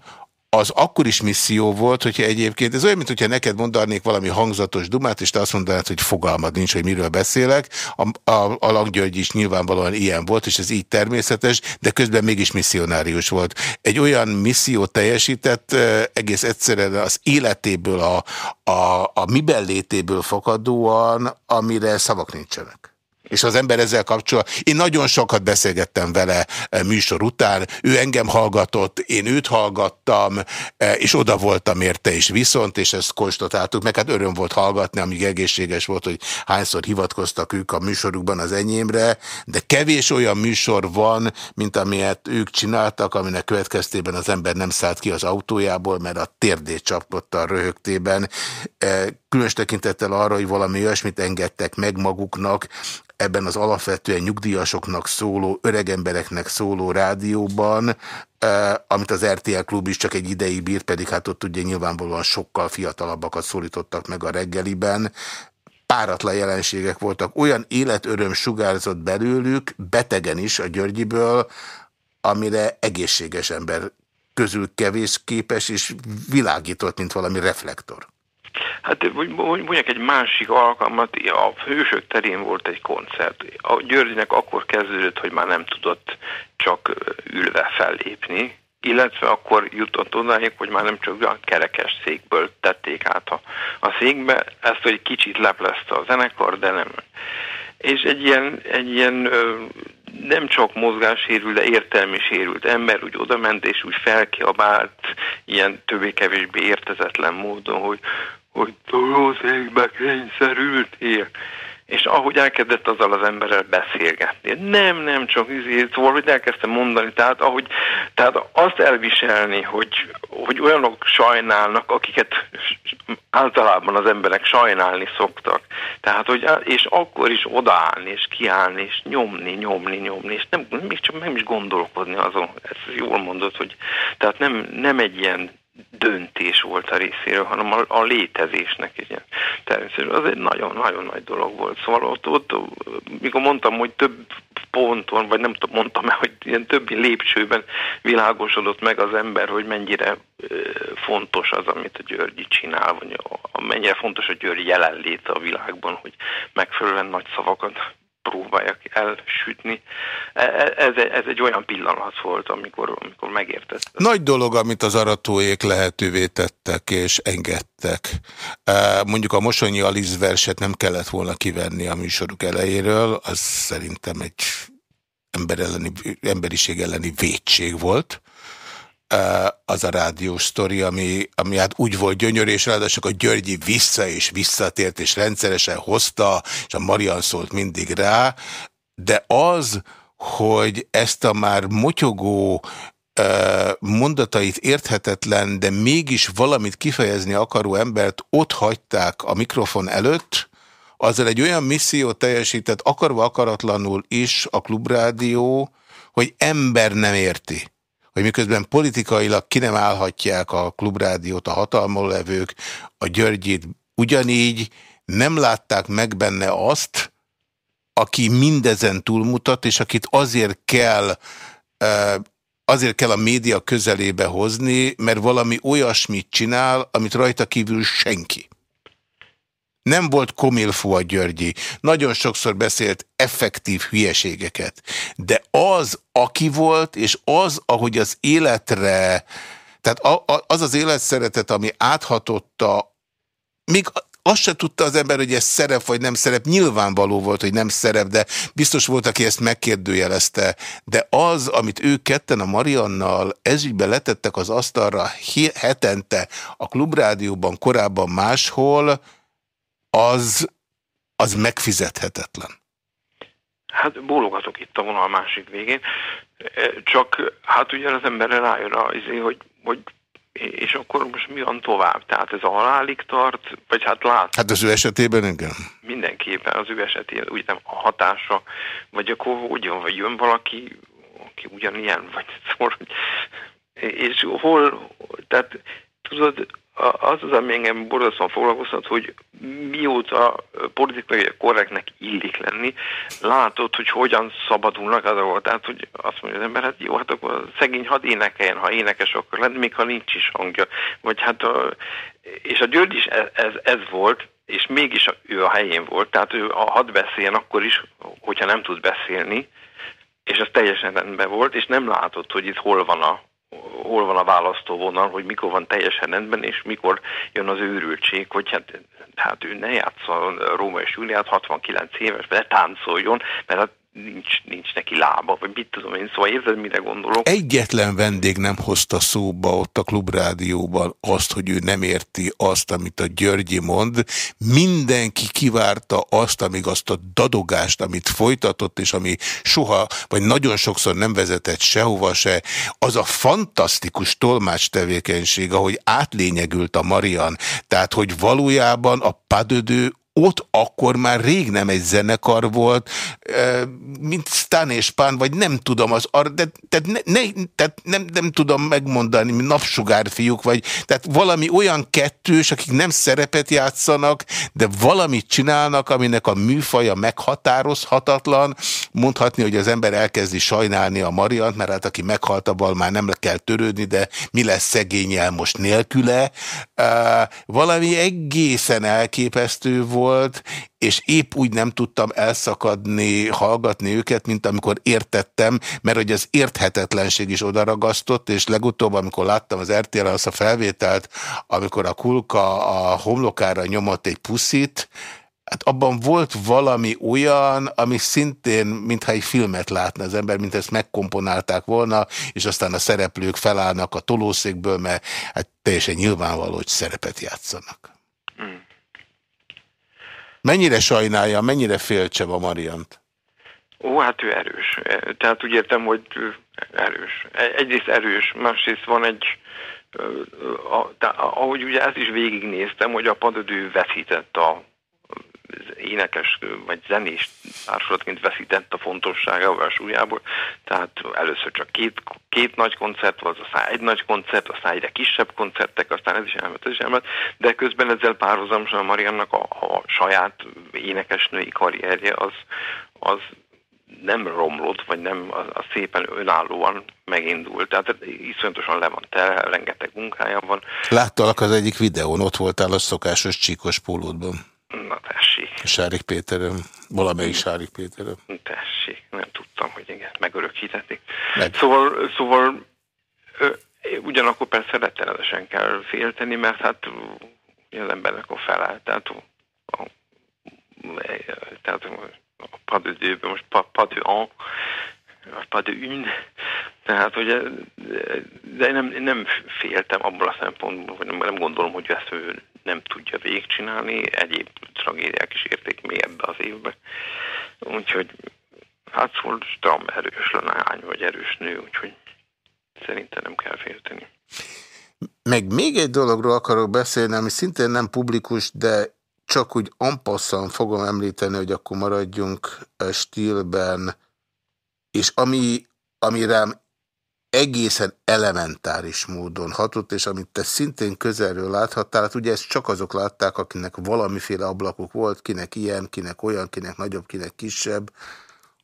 az akkor is misszió volt, hogyha egyébként, ez olyan, mint hogyha neked mondanék valami hangzatos dumát, és te azt mondanád, hogy fogalmad nincs, hogy miről beszélek. A, a, a Langgyörgy is nyilvánvalóan ilyen volt, és ez így természetes, de közben mégis misszionárius volt. Egy olyan missziót teljesített egész egyszerűen az életéből, a, a, a miben létéből fakadóan, amire szavak nincsenek. És az ember ezzel kapcsolatban, én nagyon sokat beszélgettem vele eh, műsor után, ő engem hallgatott, én őt hallgattam, eh, és oda voltam érte is viszont, és ezt konstatáltuk, meg hát öröm volt hallgatni, amíg egészséges volt, hogy hányszor hivatkoztak ők a műsorukban az enyémre, de kevés olyan műsor van, mint amilyet ők csináltak, aminek következtében az ember nem szállt ki az autójából, mert a térdét csapott a röhögtében. Különös tekintettel arra, hogy valami olyasmit engedtek meg maguknak, ebben az alapvetően nyugdíjasoknak szóló, öregembereknek szóló rádióban, amit az RTL klub is csak egy ideig bírt, pedig hát ott ugye nyilvánvalóan sokkal fiatalabbakat szólítottak meg a reggeliben, páratlan jelenségek voltak, olyan életöröm sugárzott belőlük, betegen is a Györgyiből, amire egészséges ember közül kevés képes, és világított, mint valami reflektor. Hát mondjuk egy másik alkalmat, a Hősök terén volt egy koncert. A Györgynek akkor kezdődött, hogy már nem tudott csak ülve fellépni, illetve akkor jutott odáig, hogy már nem csak a kerekes székből tették át a, a székbe, ezt, hogy kicsit leplezte a zenekar, de nem. És egy ilyen, egy ilyen nem csak mozgássérült, de értelmi sérült ember úgy odament, és úgy felkiabált, ilyen többé-kevésbé értezetlen módon, hogy hogy tolószékbe kényszerültél. És ahogy elkezdett azzal az emberrel beszélgetni, nem, nem csak izé, szóval, hogy elkezdtem mondani, tehát, ahogy, tehát azt elviselni, hogy, hogy olyanok sajnálnak, akiket általában az emberek sajnálni szoktak. Tehát, hogy, és akkor is odaállni, és kiállni, és nyomni, nyomni, nyomni, és nem, még csak nem is gondolkodni azon, ez jól mondod, hogy tehát nem, nem egy ilyen döntés volt a részéről, hanem a, a létezésnek egy természetesen. Az egy nagyon-nagyon nagy dolog volt. Szóval ott, ott, mikor mondtam, hogy több ponton, vagy nem tudom, mondtam el, hogy ilyen többi lépcsőben világosodott meg az ember, hogy mennyire fontos az, amit a Györgyi csinál, vagy a, mennyire fontos a György jelenléte a világban, hogy megfelelően nagy szavakat próbálják elsütni. E- e- Ez, ez egy olyan pillanat volt, amikor, amikor megértettem. Nagy dolog, amit az aratóék lehetővé tettek és engedtek. E, Mondjuk a Mosonyi Aliz verset nem kellett volna kivenni a műsoruk elejéről, az szerintem egy ember elleni, emberiség elleni vétség volt. Az a rádiós sztori, ami, ami hát úgy volt gyönyörű, és ráadásul a Györgyi vissza és visszatért, és rendszeresen hozta, és a Marian szólt mindig rá, de az, hogy ezt a már motyogó mondatait érthetetlen, de mégis valamit kifejezni akaró embert ott hagyták a mikrofon előtt, azzal egy olyan missziót teljesített, akarva akaratlanul is a klubrádió, hogy ember nem érti hogy miközben politikailag ki nem állhatják a klubrádiót a hatalmon levők, a Györgyit ugyanígy nem látták meg benne azt, aki mindezen túlmutat, és akit azért kell, azért kell a média közelébe hozni, mert valami olyasmit csinál, amit rajta kívül senki. Nem volt komilfó a Györgyi. Nagyon sokszor beszélt effektív hülyeségeket. De az, aki volt, és az, ahogy az életre, tehát az az életszeretet, ami áthatotta, még azt se tudta az ember, hogy ez szerep vagy nem szerep. Nyilvánvaló volt, hogy nem szerep, de biztos volt, aki ezt megkérdőjelezte. De az, amit ők ketten a Mariannal ezügyben letettek az asztalra hetente a klubrádióban, korábban máshol, az, az megfizethetetlen. Hát bólogatok itt a vonal másik végén, csak hát ugye az emberre rájön az, hogy, hogy és akkor most mi van tovább? Tehát ez a halálig tart, vagy hát lát Hát az ő esetében igen. mindenképpen az ő esetén úgy nem a hatása, vagy akkor hogy jön, vagy jön valaki, aki ugyanilyen, vagy szóval, és hol, tehát tudod, az az, ami engem borzasztóan foglalkoztat, hogy mióta politikai korrektnek illik lenni, látod, hogy hogyan szabadulnak a dolgok. Tehát, hogy azt mondja az ember, hát jó, hát akkor a szegény hadd énekeljen, ha énekes akar lenni, még ha nincs is hangja. Vagy hát a, és a György is ez, ez, ez volt, és mégis ő a helyén volt, tehát ő a hadd beszéljen akkor is, hogyha nem tud beszélni, és ez teljesen rendben volt, és nem látott, hogy itt hol van a hol van a választóvonal, hogy mikor van teljesen rendben, és mikor jön az őrültség, hogy hát, hát ő ne játsza Róma és Júliát 69 éves, ne táncoljon, mert hát nincs, nincs neki lába, vagy mit tudom én, szóval érzed, mire gondolok? Egyetlen vendég nem hozta szóba ott a klubrádióban azt, hogy ő nem érti azt, amit a Györgyi mond. Mindenki kivárta azt, amíg azt a dadogást, amit folytatott, és ami soha, vagy nagyon sokszor nem vezetett sehova se, az a fantasztikus tolmács tevékenység, ahogy átlényegült a Marian. Tehát, hogy valójában a padödő ott akkor már rég nem egy zenekar volt, mint Stan és Pán, vagy nem tudom, az de, tehát, ne, ne, nem, nem tudom megmondani, mint napsugárfiúk, vagy. Tehát valami olyan kettős, akik nem szerepet játszanak, de valamit csinálnak, aminek a műfaja meghatározhatatlan, mondhatni, hogy az ember elkezdi sajnálni a Mariant, mert hát aki meghalt abban már nem kell törődni, de mi lesz szegény el most nélküle. Valami egészen elképesztő volt, és épp úgy nem tudtam elszakadni, hallgatni őket, mint amikor értettem, mert hogy az érthetetlenség is odaragasztott, és legutóbb, amikor láttam az RTL azt a felvételt, amikor a kulka a homlokára nyomott egy puszit, Hát abban volt valami olyan, ami szintén, mintha egy filmet látna az ember, mint ezt megkomponálták volna, és aztán a szereplők felállnak a tolószékből, mert hát teljesen nyilvánvaló, hogy szerepet játszanak. Mennyire sajnálja, mennyire féltse a Mariant? Ó, hát ő erős. Tehát úgy értem, hogy erős. Egyrészt erős, másrészt van egy, a, tá- ahogy ugye ezt is végignéztem, hogy a padödő veszített a énekes vagy zenés társulatként veszített a fontosságával, a súlyából. Tehát először csak két, két nagy koncert volt, aztán egy nagy koncert, aztán egyre kisebb koncertek, aztán ez is elment, ez is elment, de közben ezzel párhuzamosan a Mariannak a, a saját énekesnői karrierje az, az nem romlott, vagy nem, az, az szépen önállóan megindult. Tehát iszonyatosan le van terhe, rengeteg munkája van. Láttalak az egyik videón, ott voltál a szokásos csíkos pólódban. Na tessék. Sárik Péterem. Valamelyik Sári Péterről. Tessék, nem tudtam, hogy igen, megörökítették. Meg. Szóval, szóval ö, ugyanakkor persze rettenetesen kell félteni, mert hát az embernek a fele, tehát a, a, tehát a deux, most pas, pas de une, tehát hogy eh, de nem, nem féltem abból a szempontból, hogy nem, nem gondolom, hogy ezt ő nem tudja végigcsinálni, egyéb tragédiák is érték még ebbe az évbe. Úgyhogy hát szóval Stram erős lány, vagy erős nő, úgyhogy szerintem nem kell félteni. Meg még egy dologról akarok beszélni, ami szintén nem publikus, de csak úgy ampasszan fogom említeni, hogy akkor maradjunk eh, stílben, és ami, ami rám egészen elementáris módon hatott, és amit te szintén közelről láthattál, hát ugye ezt csak azok látták, akinek valamiféle ablakuk volt, kinek ilyen, kinek olyan, kinek nagyobb, kinek kisebb.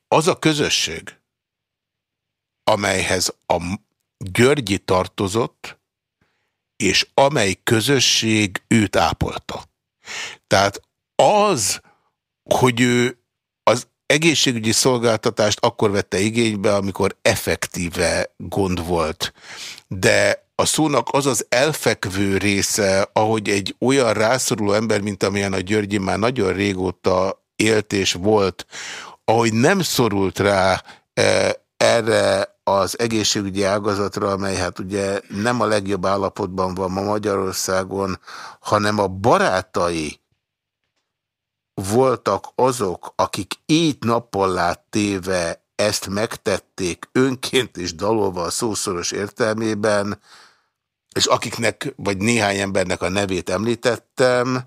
Az a közösség, amelyhez a Györgyi tartozott, és amely közösség őt ápolta. Tehát az, hogy ő az egészségügyi szolgáltatást akkor vette igénybe, amikor effektíve gond volt. De a szónak az az elfekvő része, ahogy egy olyan rászoruló ember, mint amilyen a Györgyi már nagyon régóta élt és volt, ahogy nem szorult rá e, erre az egészségügyi ágazatra, amely hát ugye nem a legjobb állapotban van ma Magyarországon, hanem a barátai voltak azok, akik így nappal téve ezt megtették önként és dalolva a szószoros értelmében, és akiknek, vagy néhány embernek a nevét említettem,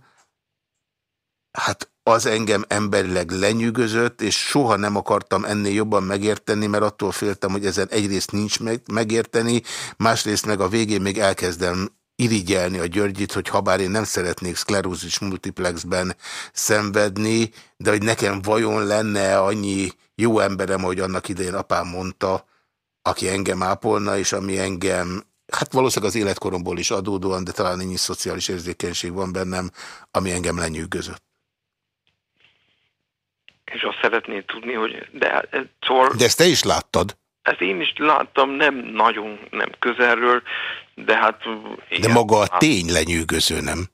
hát az engem emberileg lenyűgözött, és soha nem akartam ennél jobban megérteni, mert attól féltem, hogy ezen egyrészt nincs meg, megérteni, másrészt meg a végén még elkezdem irigyelni a Györgyit, hogy habár én nem szeretnék szklerózis multiplexben szenvedni, de hogy nekem vajon lenne annyi jó emberem, hogy annak idején apám mondta, aki engem ápolna, és ami engem, hát valószínűleg az életkoromból is adódóan, de talán ennyi szociális érzékenység van bennem, ami engem lenyűgözött. És azt szeretnéd tudni, hogy de, szóval... De ezt te is láttad? Ezt én is láttam, nem nagyon, nem közelről, de hát... Igen, de maga a tény lenyűgöző, nem?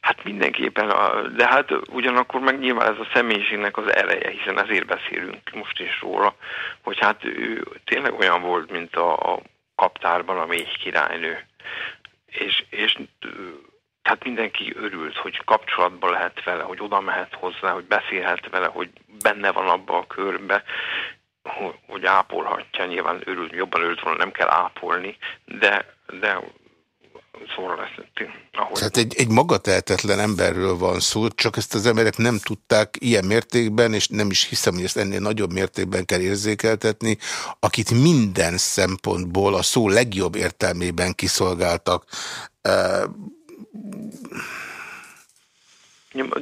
Hát mindenképpen, de hát ugyanakkor meg nyilván ez a személyiségnek az ereje, hiszen ezért beszélünk most is róla, hogy hát ő tényleg olyan volt, mint a, a kaptárban a mély királynő. És, és tehát mindenki örült, hogy kapcsolatban lehet vele, hogy oda mehet hozzá, hogy beszélhet vele, hogy benne van abba a körbe, hogy ápolhatja, nyilván örült, jobban örült volna, nem kell ápolni, de, de szóra lesz. Ahogy... Tehát egy, egy magatehetetlen emberről van szó, csak ezt az emberek nem tudták ilyen mértékben, és nem is hiszem, hogy ezt ennél nagyobb mértékben kell érzékeltetni, akit minden szempontból a szó legjobb értelmében kiszolgáltak.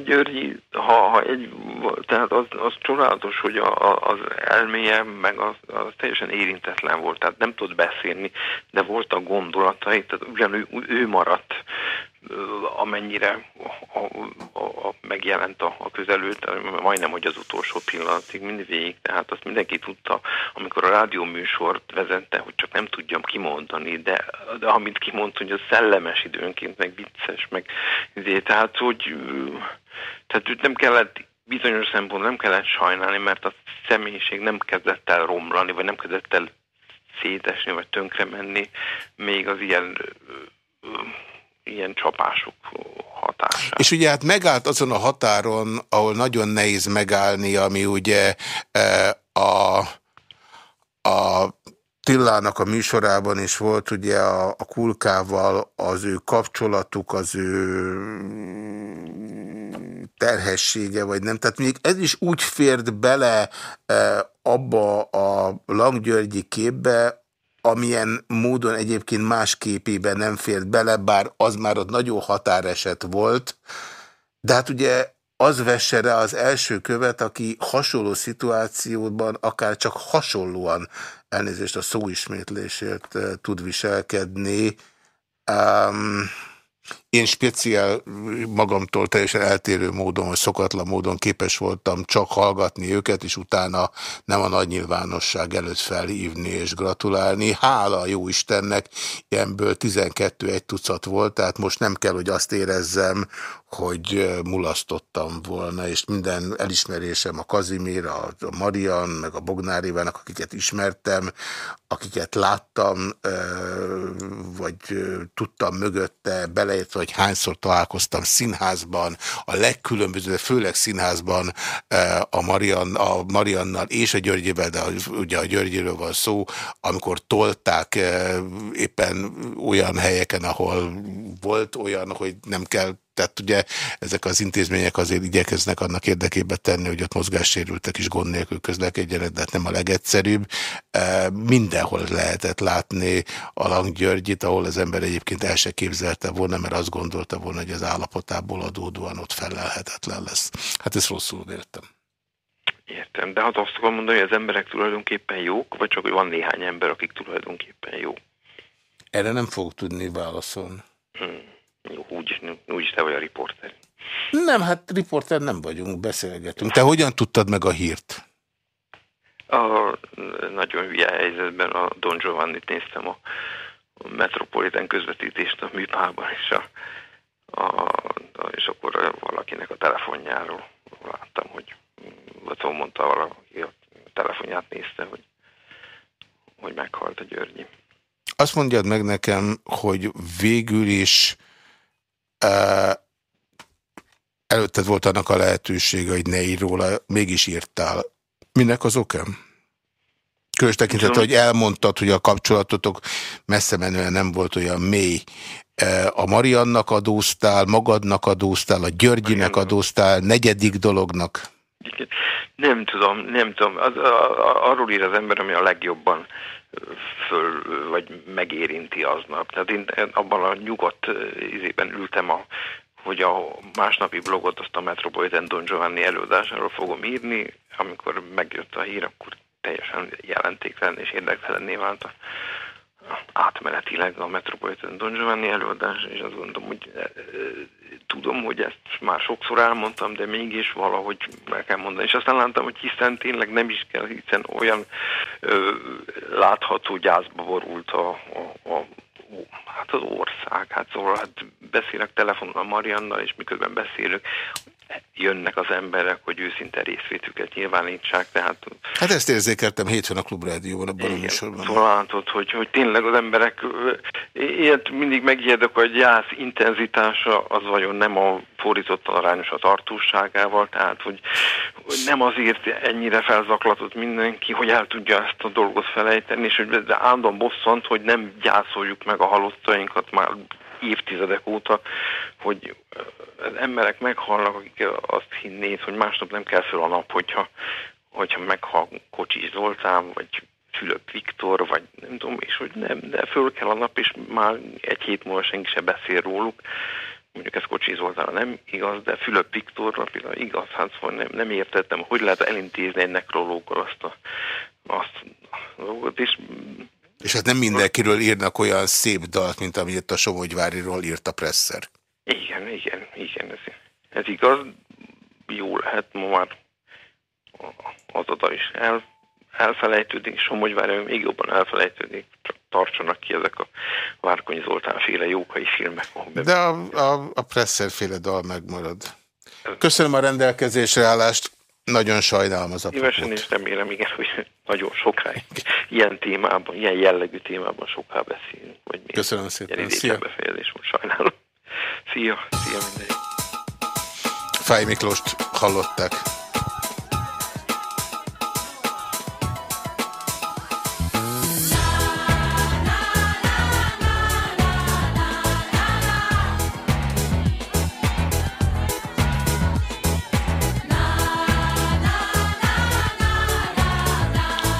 Györgyi, ha, ha egy, tehát az, az csodálatos, hogy a, az elméje meg az, az teljesen érintetlen volt, tehát nem tud beszélni, de voltak gondolatai, tehát ugyan ő, ő maradt amennyire a, a, a, megjelent a, a közelőt, majdnem, hogy az utolsó pillanatig mindvégig, tehát azt mindenki tudta, amikor a rádióműsort vezette, hogy csak nem tudjam kimondani, de, de amit kimondta, hogy a szellemes időnként, meg vicces, meg izé, tehát hogy tehát nem kellett bizonyos szempontból nem kellett sajnálni, mert a személyiség nem kezdett el romlani, vagy nem kezdett el szétesni, vagy tönkre menni, még az ilyen ilyen csapások hatását. És ugye hát megállt azon a határon, ahol nagyon nehéz megállni, ami ugye e, a, a Tillának a műsorában is volt ugye a, a Kulkával az ő kapcsolatuk, az ő terhessége, vagy nem. Tehát még ez is úgy fért bele e, abba a Langgyörgyi képbe, amilyen módon egyébként más képében nem fért bele, bár az már ott nagyon határeset volt, de hát ugye az vesse rá az első követ, aki hasonló szituációban akár csak hasonlóan elnézést a szóismétlésért tud viselkedni. Um, Én speciál magamtól teljesen eltérő módon, vagy szokatlan módon képes voltam csak hallgatni őket, és utána nem a nagy nyilvánosság előtt felhívni és gratulálni. Hála a jó Istennek, ilyenből 12 egy tucat volt, tehát most nem kell, hogy azt érezzem, hogy mulasztottam volna, és minden elismerésem a Kazimír, a Marian, meg a Bognár Ivának, akiket ismertem, akiket láttam, vagy tudtam mögötte, beleértve, hogy hányszor találkoztam színházban, a legkülönböző, főleg színházban a, Marian, a Mariannal és a Györgyével, de ugye a Györgyéről van szó, amikor tolták éppen olyan helyeken, ahol volt olyan, hogy nem kell tehát ugye ezek az intézmények azért igyekeznek annak érdekében tenni, hogy ott mozgássérültek is gond nélkül közlekedjenek, de hát nem a legegyszerűbb. E, mindenhol lehetett látni a Langgyörgyit, ahol az ember egyébként el se képzelte volna, mert azt gondolta volna, hogy az állapotából adódóan ott felelhetetlen lesz. Hát ezt rosszul értem. Értem, de hát azt akarom mondani, hogy az emberek tulajdonképpen jók, vagy csak hogy van néhány ember, akik tulajdonképpen jó? Erre nem fog tudni válaszolni. Hmm. Úgy, úgy te vagy a riporter. Nem, hát riporter nem vagyunk, beszélgetünk. Te hogyan tudtad meg a hírt? A nagyon hülye helyzetben a Don Giovanni-t néztem a Metropolitan közvetítést a műpában, és, a, a, a, és akkor valakinek a telefonjáról láttam, hogy szóval mondta valaki a telefonját nézte, hogy, hogy meghalt a Györgyi. Azt mondjad meg nekem, hogy végül is előtted volt annak a lehetősége, hogy ne ír róla, mégis írtál. Minek az okem? Különös tekintet, hogy elmondtad, hogy a kapcsolatotok messze menően nem volt olyan mély. A Mariannak adóztál, magadnak adóztál, a Györgyinek adóztál, negyedik dolognak? Nem tudom, nem tudom. Az, a, arról ír az ember, ami a legjobban föl, vagy megérinti aznap. Tehát én abban a nyugodt izében ültem, a, hogy a másnapi blogot azt a Metropolitan Don Giovanni előadásáról fogom írni, amikor megjött a hír, akkor teljesen jelentéktelen és érdektelenné vált a átmenetileg a Metropolitan Don Giovanni előadás, és azt gondolom, hogy e, e, tudom, hogy ezt már sokszor elmondtam, de mégis valahogy meg kell mondani. És aztán láttam, hogy hiszen tényleg nem is kell, hiszen olyan ö, látható gyászba borult a, a, a hát az ország, hát szóval hát beszélek telefonon a Mariannal, és miközben beszélök, jönnek az emberek, hogy őszinte részvétüket nyilvánítsák, tehát... Hát ezt érzékeltem hétfőn a Klubrádióban, abban a műsorban. Szóval látod, hogy, hogy tényleg az emberek, ilyet mindig megijedek, hogy gyász intenzitása az vajon nem a fordított arányos a tartóságával, tehát hogy, hogy nem azért ennyire felzaklatott mindenki, hogy el tudja ezt a dolgot felejteni, és hogy de állandóan bosszant, hogy nem gyászoljuk meg a halottainkat már évtizedek óta, hogy emberek meghalnak, akik azt hinnék, hogy másnap nem kell fel a nap, hogyha, hogyha meghal Kocsis Zoltán, vagy Fülöp Viktor, vagy nem tudom, és hogy nem, de föl kell a nap, és már egy hét múlva senki se beszél róluk. Mondjuk ez Kocsis Zoltánra nem igaz, de Fülöp Viktorra például igaz, hát szóval nem, nem értettem, hogy lehet elintézni egy nekrológgal azt a, azt a dolgot, és és hát nem mindenkiről írnak olyan szép dalt, mint amit a Somogyváriról írt a Presser. Igen, igen, igen, ez, ez igaz. Jó lehet, ma már az oda is el, elfelejtődik, Somogyvári még jobban elfelejtődik, tartsanak ki ezek a Várkonyi Zoltán féle jókai filmek. De a, a, a Presser féle dal megmarad. Köszönöm a rendelkezésre állást. Nagyon sajnálom az apropót. Szívesen is remélem, igen, hogy nagyon sokáig ilyen témában, ilyen jellegű témában soká beszélünk. Vagy Köszönöm szépen. Szia. Befejezés, most sajnálom. Szia, szia mindenki. Fáj Miklóst hallották.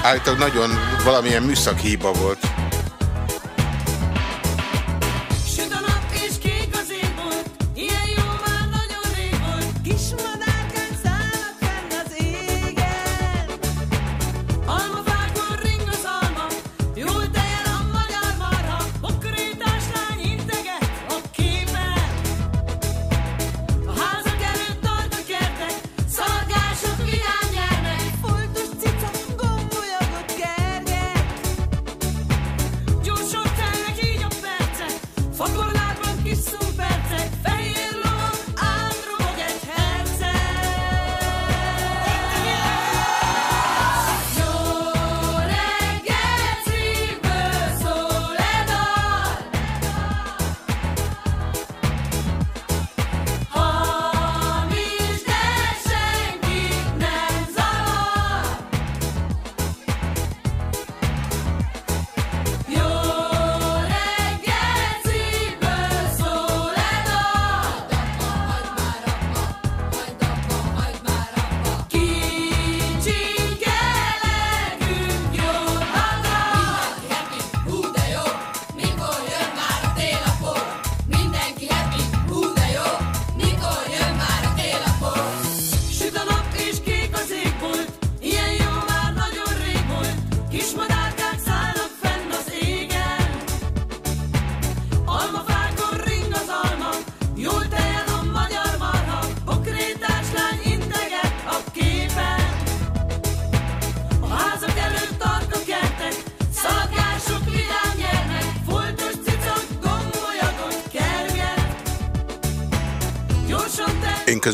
Állítólag nagyon valamilyen műszaki hiba volt.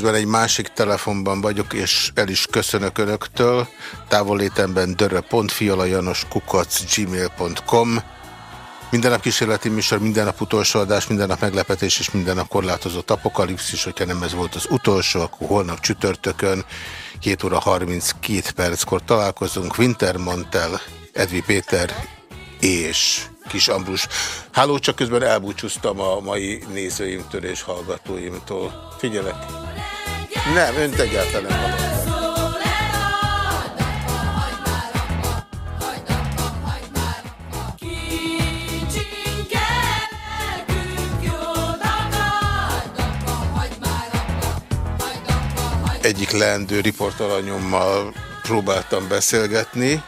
Közben egy másik telefonban vagyok, és el is köszönök önöktől. Távolétemben dörre.fialajanoskukac.gmail.com Minden nap kísérleti műsor, minden nap utolsó adás, minden nap meglepetés és minden nap korlátozott apokalipszis. Hogyha nem ez volt az utolsó, akkor holnap csütörtökön 7 óra 32 perckor találkozunk. Wintermantel, Edvi Péter és Kis Ambrus. Háló, csak közben elbúcsúztam a mai nézőimtől és hallgatóimtól. Figyelek! Nem, önt egyáltalán nem hallottam. Egyik leendő riportalanyommal próbáltam beszélgetni,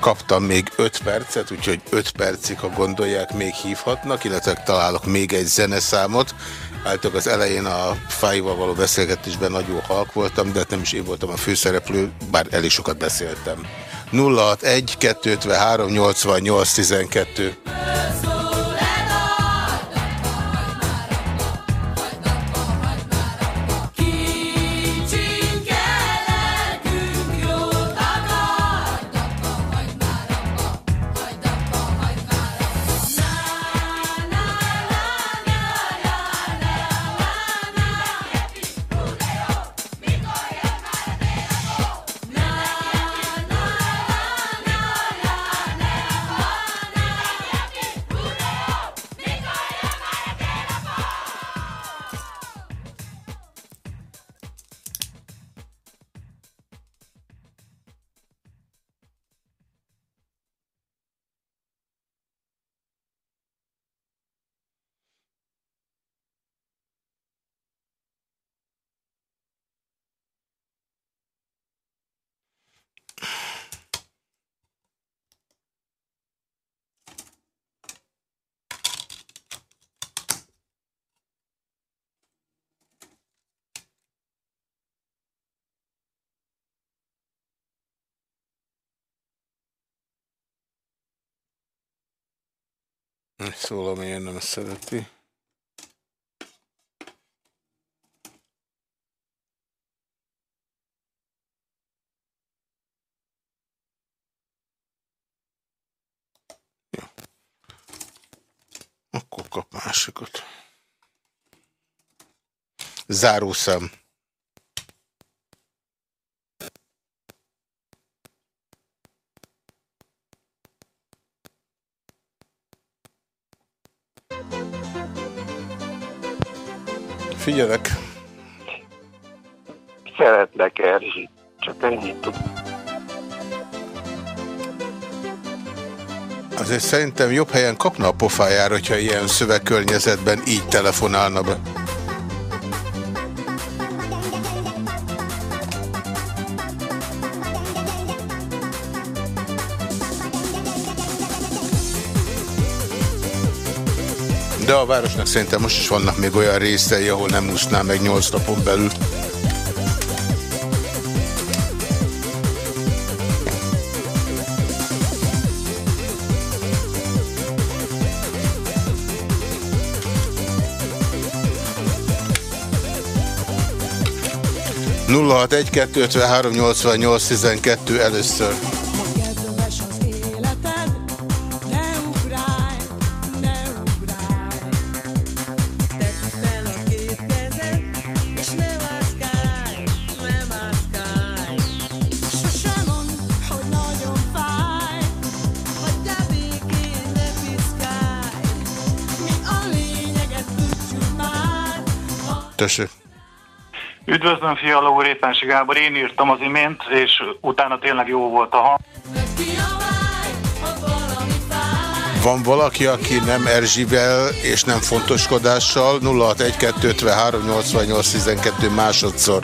kaptam még 5 percet, úgyhogy 5 percig, ha gondolják, még hívhatnak, illetve találok még egy zeneszámot. Általában az elején a fájval való beszélgetésben nagyon halk voltam, de hát nem is én voltam a főszereplő, bár elég sokat beszéltem. 061 253 88 12 Szól, amilyen nem szereti. Akkor kap másikat. Zárószám. Figyelek. Szeretlek, Erzsi. Csak ennyit tud. Azért szerintem jobb helyen kapna a pofájára, hogyha ilyen szövegkörnyezetben így telefonálna be. Városnak szerintem most is vannak még olyan részei, ahol nem úszná meg 8 napon belül. nulla először. Üdvözlöm, Fiala úr, Éppensi Gábor. Én írtam az imént, és utána tényleg jó volt a hang. Van valaki, aki nem Erzsivel és nem fontoskodással 061-253-88-12 másodszor.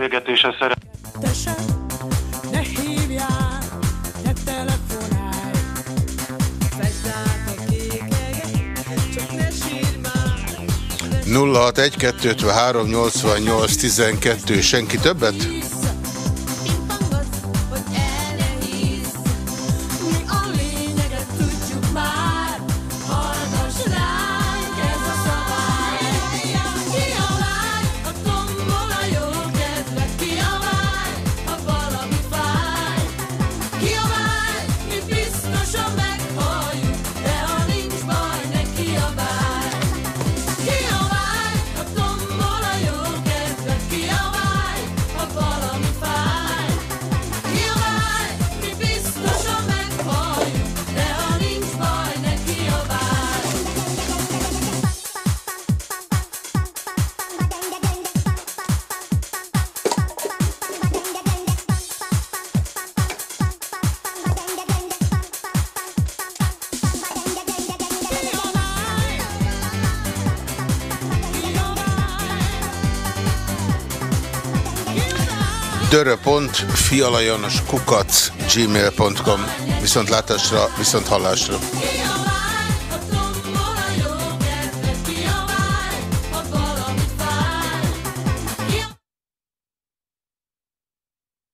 beszélgetésre szeretnék. nulla 061 253 88 12 senki többet? fialajanoskukac gmail.com Viszont látásra, viszont hallásra.